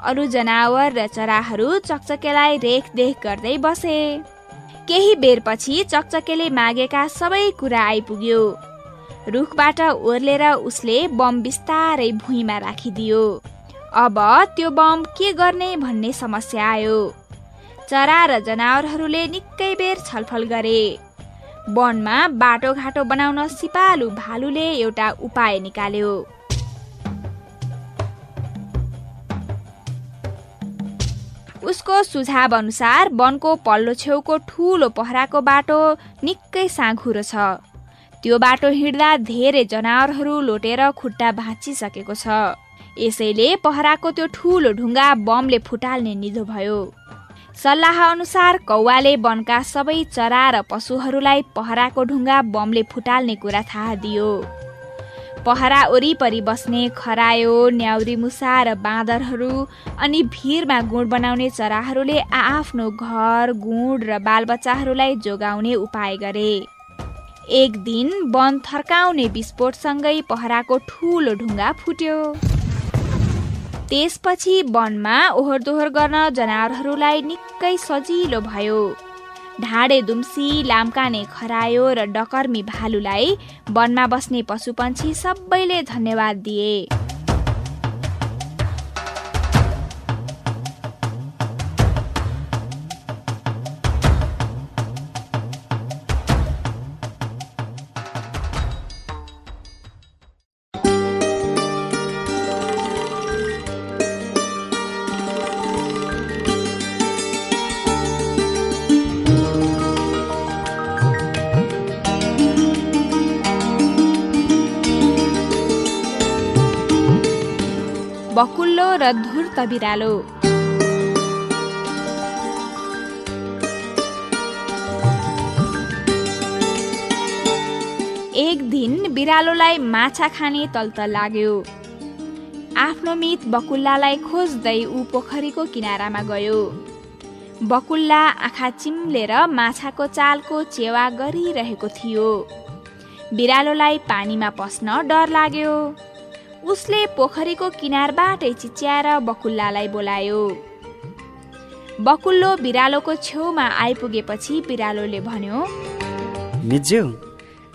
अरू जनावर र चराहरू चकचकेलाई रेखदेख गर्दै बसे। केही बेरपछि चकचकेले मागेका सबै कुरा आइपुग्यो। रुखबाट ओर्लेर उसले बम बिस्तारै भुइँमा राखिदियो। अब त्यो बम के गर्ने भन्ने समस्या आयो। चरा र जनावरहरूले निकै बेर छलफल गरे। वनमा बाटोघाटो बनाउन सिपालु भालुले एउटा उपाय निकाल्यो। उसको सुझाव अनुसार वनको पल्लो छेउको ठुलो पहराको बाटो निकै साँघुरो छ। त्यो बाटो हिँड्दा धेरै जनावरहरू लोटेर खुट्टा भाँचिसकेको छ। यसैले पहराको त्यो ठुलो ढुङ्गा बमले फुटाल्ने निधो भयो। सल्लाह अनुसार कौवाले वनका सबै चरा र पशुहरूलाई पहराको ढुङ्गा बमले फुटाल्ने कुरा थाहा दियो। पहरा वरिपरि बस्ने खरायो न्याउरी मुसा र बाँदरहरू अनि भिरमा गुड बनाउने चराहरूले आआफ्नो घर गुड र बालबच्चाहरूलाई जोगाउने उपाय गरे। एक दिन वन थर्काउने विस्फोटसँगै पहराको ठुलो ढुङ्गा फुट्यो। त्यसपछि वनमा ओहोर दोहोर गर्न जनावरहरूलाई निकै सजिलो भयो। ढाडे दुम्सी लाम्काने खरायो र डकर्मी भालुलाई वनमा बस्ने पशुपन्छी सबैले धन्यवाद दिए। बिरालो एक दिन बिरालोलाई माछा खाने तल्त लाग्यो। आफ्नो मित बकुल्लालाई खोज्दै ऊ पोखरीको किनारामा गयो। बकुल्ला आँखा चिम्लेर माछाको चालको चेवा गरिरहेको थियो। बिरालोलाई पानीमा पस्न डर लाग्यो। उसले पोखरीको किनारबाटै चिच्याएर बकुल्लालाई बोलायो। बकुल्लो बिरालोको छेउमा आइपुगेपछि बिरालोले भन्यो मिज्यू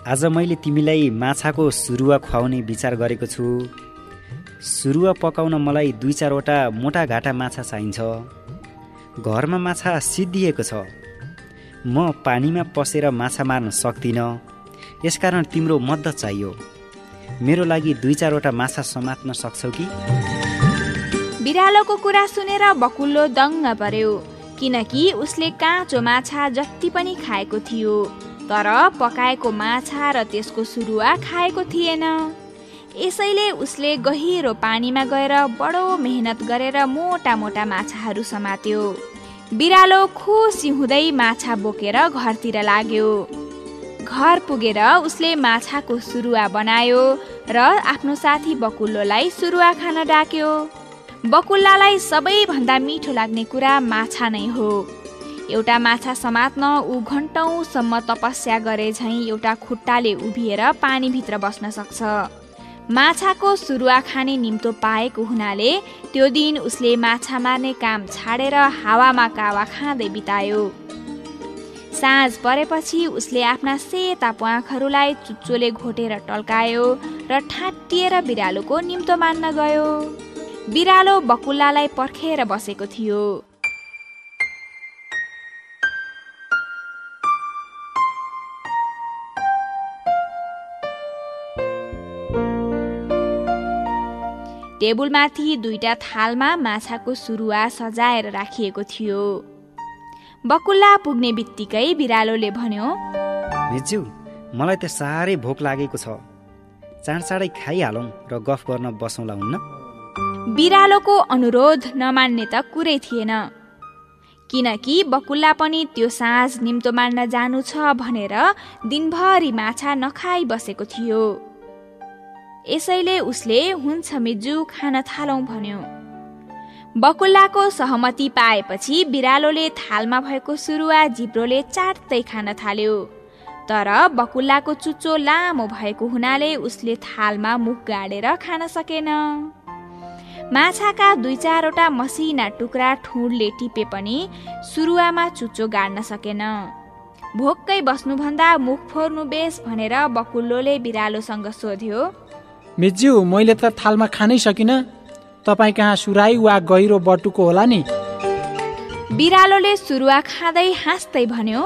आज मैले तिमीलाई माछाको सुरुवा खुवाउने विचार गरेको छु। सुरुवा पकाउन मलाई दुई चारवटा मोटा घाटा माछा चाहिन्छ। घरमा माछा सिद्धिएको छ। म पानीमा पसेर माछा मार्न सक्दिनँ। यसकारण तिम्रो मद्दत चाहियो। मेरो लागि दुई चारवटा माछा समात्न सक्छौ कि? बिरालोको कुरा सुनेर बकुल्लो दङ्ग पर्यो किनकि उसले काँचो माछा जति पनि खाएको थियो तर पकाएको माछा र त्यसको सुरुवा खाएको थिएन। यसैले उसले गहिरो पानीमा गएर बडो मेहनत गरेर मोटा मोटा माछाहरू समात्यो। बिरालो खुसी हुँदै माछा बोकेर घरतिर लाग्यो। घर पुगेर उसले माछाको सुरुवा बनायो र आफ्नो साथी बकुल्लोलाई सुरुवा खान डाक्यो। बकुल्लालाई सबैभन्दा मिठो लाग्ने कुरा माछा नै हो। एउटा माछा समात्न ऊ घन्टौँसम्म तपस्या गरे झैँ एउटा खुट्टाले उभिएर पानीभित्र बस्न सक्छ। माछाको सुरुवा खाने निम्तो पाएको हुनाले त्यो दिन उसले माछा मार्ने काम छाडेर हावामा कावा खाँदै बितायो। साँझ परेपछि उसले आफ्ना सेता प्वाखहरूलाई चुच्चोले घोटेर टल्कायो र ठाटिएर बिरालोको निम्तो मान्न गयो। बिरालो बकुल्लालाई पर्खेर बसेको थियो। टेबुलमाथि दुईटा थालमा माछाको सुरुवा सजाएर राखिएको थियो। बकुल्ला पुग्ने बित्तिकै बिरालोले भन्यो मिज्यू मलाई त साह्रै भोक लागेको छ। चाँडचाँडै खाइहालौँ र गफ गर्न बसौँला हुन्न? बिरालोको अनुरोध नमान्ने त कुरै थिएन। किनकि बकुल्ला पनि त्यो साँझ निम्तो मान्न जानु छ भनेर दिनभरि माछा नखाइ बसेको थियो। यसैले उसले हुन्छ मिजु खान थालौँ भन्यो। बकुल्लाको सहमति पाएपछि बिरालोले थालमा भएको सुरुवा जिब्रोले चाट्दै खान थाल्यो। तर बकुल्लाको चुच्चो लामो भएको हुनाले उसले थालमा मुख गाडेर खान सकेन। माछाका दुई चारवटा मसिना टुक्रा ठुँडले टिपे पनि सुरुवामा चुच्चो गाड्न सकेन। भोक्कै बस्नुभन्दा मुख फोर्नु बेस भनेर बकुल्लोले बिरालोसँग सोध्यो मिज्यू मैले त थालमा खानै सकिनँ। तपाईँ कहाँ सुराई वा गहिरो बटुको होला नि? बिरालोले सुरुवा खाँदै हाँस्दै भन्यो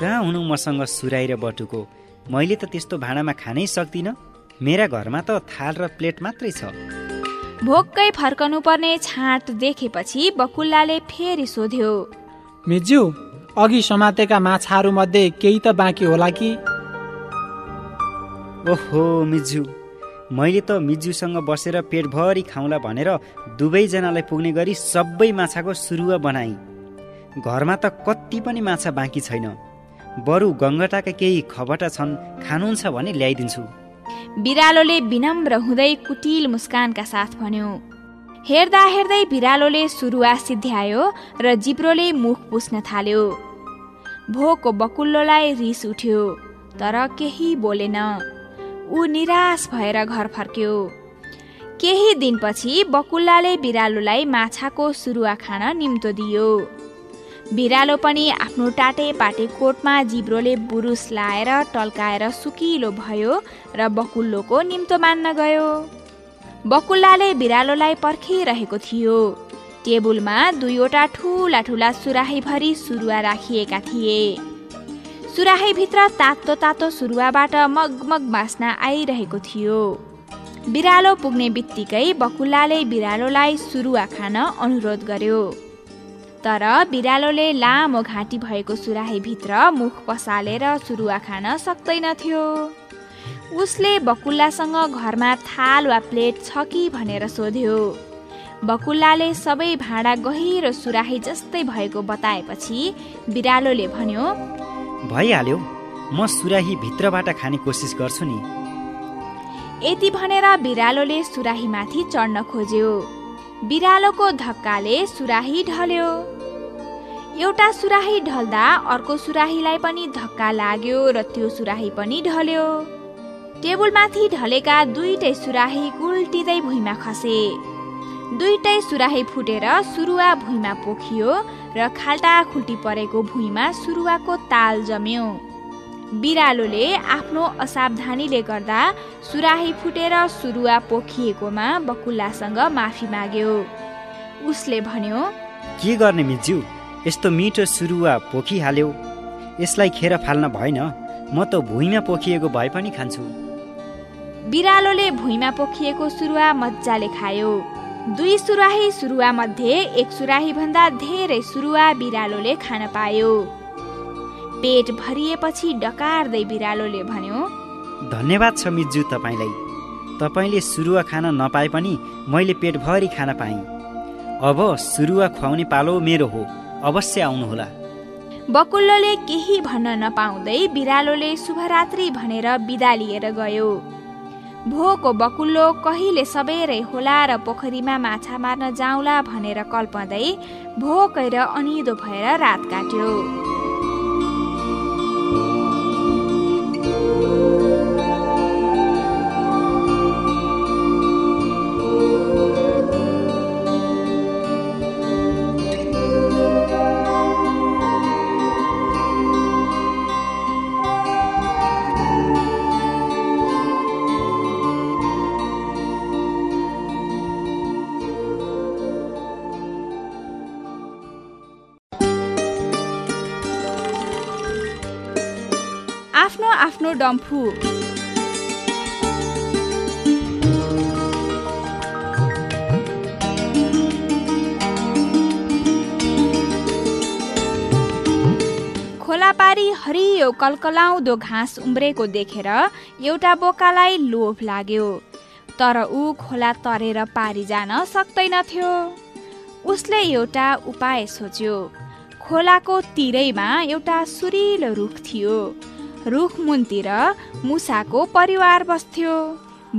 कहाँ हुनु मसँग सुराई र बटुको? मैले त त्यस्तो भाँडामा खानै सक्दिनँ। मेरा घरमा त थाल र प्लेट मात्रै छ। भोक्कै फर्कनु पर्ने छाँट देखेपछि बकुल्लाले फेरि सोध्यो मिज्यू अघि समातेका माछाहरू मध्ये केही त बाँकी होला कि? ओहो मिज्यू मैले त मिजुसँग बसेर पेटभरि खाउँला भनेर दुवैजनालाई पुग्ने गरी सबै माछाको सुरुवा बनाएँ। घरमा त कति पनि माछा बाँकी छैन। बरु गङ्गटाका केही खबटा छन् खानुहुन्छ भने ल्याइदिन्छु। बिरालोले विनम्र हुँदै कुटिल मुस्कानका साथ भन्यो हेर्दा हेर्दै बिरालोले सुरुवा सिद्ध्यायो र जिब्रोले मुख पुस्न थाल्यो। भोको बकुल्लोलाई रिस उठ्यो तर केही बोलेन। ऊ निराश भएर घर फर्क्यो। केही दिनपछि बकुल्लाले बिरालोलाई माछाको सुरुवा खान निम्तो दियो। बिरालो पनि आफ्नो टाटे पाटे कोटमा जिब्रोले बुरुस लाएर टल्काएर सुकिलो भयो र बकुल्लोको निम्तो मान्न गयो। बकुल्लाले बिरालोलाई पर्खिरहेको थियो। टेबुलमा दुईवटा ठुला ठुला सुराहीभरि सुरुवा राखिएका थिए। सुराहीभित्र तातो तातो सुरुवाबाट मगमग बास्ना आइरहेको थियो। बिरालो पुग्ने बित्तिकै बकुल्लाले बिरालोलाई सुरुवा खान अनुरोध गर्यो। तर बिरालोले लामो घाँटी भएको सुराहीभित्र मुख पसालेर सुरुवा खान सक्दैनथ्यो उसले बकुल्लासँग घरमा थाल वा प्लेट छ कि भनेर सोध्यो। बकुल्लाले सबै भाँडा गहिरो सुराही जस्तै भएको बताएपछि बिरालोले भन्यो भइहाल्यो। म सुराही भित्रबाट खाने कोसिस गर्छु नि। यति भनेर बिरालोले सुराहीमाथि चढ्न खोज्यो। बिरालोको धक्काले सुराही ढल्यो। एउटा सुराही ढल्दा अर्को सुराहीलाई पनि धक्का लाग्यो र त्यो सुराही पनि ढल्यो। टेबुलमाथि ढलेका दुईटै सुराही गुल्टिँदै भुइँमा खसे। दुईटै सुराही फुटेर सुरुवा भुइँमा पोखियो र खाल्टा खुल्टी परेको भुइँमा सुरुवाको ताल जम्यो। बिरालोले आफ्नो असावधानीले गर्दा सुराही फुटेर सुरुवा पोखिएकोमा बकुल्लासँग माफी माग्यो। उसले भन्यो के गर्ने मिज्यू यस्तो मिठो सुरुवा पोखिहाल्यो। यसलाई खेर फाल्न भएन। म त भुइँमा पोखिएको भए पनि खान्छु। बिरालोले भुइँमा पोखिएको सुरुवा मजाले खायो। दुई सुराही सुरुवा मध्ये एक सुराही भन्दा धेरै सुरुवा बिरालोले खान पायो। पेट भरिएपछि डकार्दै बिरालोले भन्यो धन्यवाद छ मिज्जू तपाईँलाई। तपाईँले सुरुवा खान नपाए पनि मैले पेटभरि खान पाएँ। अब सुरुवा खुवाउने पालो मेरो हो अवश्य आउनुहोला। बकुल्लोले केही भन्न नपाउँदै बिरालोले शुभरात्रि भनेर बिदा लिएर गयो। भोको बकुल्लो कहिले सबेरै होला र पोखरीमा माछा मार्न जाउँला भनेर कल्पँदै भोकै र अनिदो भएर रात काट्यो। डम्फु खोलापारी हरियो कलकलाउँदो घाँस उम्रेको देखेर एउटा बोकालाई लोभ लाग्यो। तर ऊ खोला तरेर पारी जान सक्दैनथ्यो उसले एउटा उपाय सोच्यो। खोलाको तिरैमा एउटा सुरिलो रुख थियो। रुख मुनतिर मुसाको परिवार बस्थ्यो।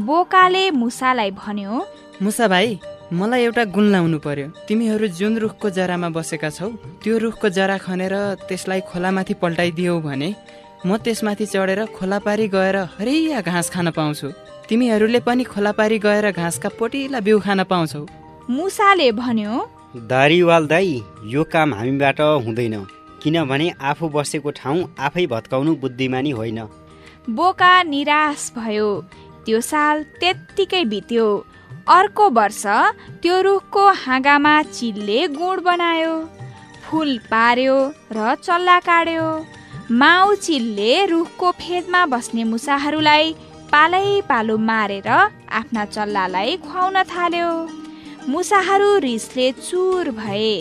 बोकाले मुसालाई भन्यो मुसा भाइ मलाई एउटा गुण लाउनु पर्यो। तिमीहरू जुन रुखको जरामा बसेका छौ त्यो रुखको जरा खनेर त्यसलाई खोलामाथि पल्टाइदियौ भने म त्यसमाथि चढेर खोलापारी गएर हरिया घाँस खान पाउँछु। तिमीहरूले पनि खोलापारी गएर घाँसका पोटिला बिउ खान पाउँछौ। मुसाले भन्यो दारीवाल दाई यो काम हामीबाट हुँदैन। किनभने आफू बसेको ठाउँ आफै भत्काउनु बुद्धिमानी होइन। बोका निराश भयो। त्यो साल त्यत्तिकै बित्यो। अर्को वर्ष त्यो रुखको हाँगामा चिलले गुड बनायो। फुल पार्यो र चल्ला काट्यो। माउ चिलले रुखको फेदमा बस्ने मुसाहरूलाई पालै पालो मारेर आफ्ना चल्लालाई खुवाउन थाल्यो। मुसाहरू रिसले चुर भए।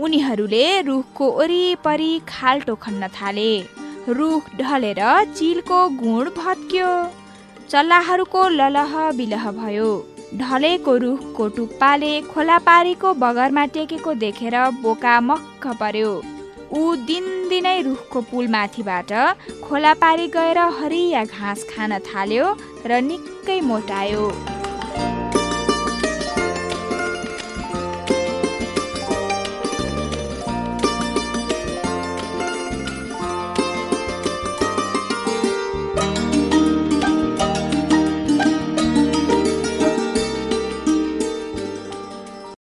उनीहरूले रुखको वरिपरि खाल्टो खन्न थाले। रुख ढलेर चिलको गुण भत्क्यो। चल्लाहरूको ललह बिलह भयो। ढलेको रुखको टुप्पाले खोलापारीको बगरमा टेकेको देखेर बोका मक्ख पर्यो। ऊ दिनदिनै रुखको पुलमाथिबाट खोलापारी गएर हरिया घाँस खान थाल्यो र निकै मोटायो।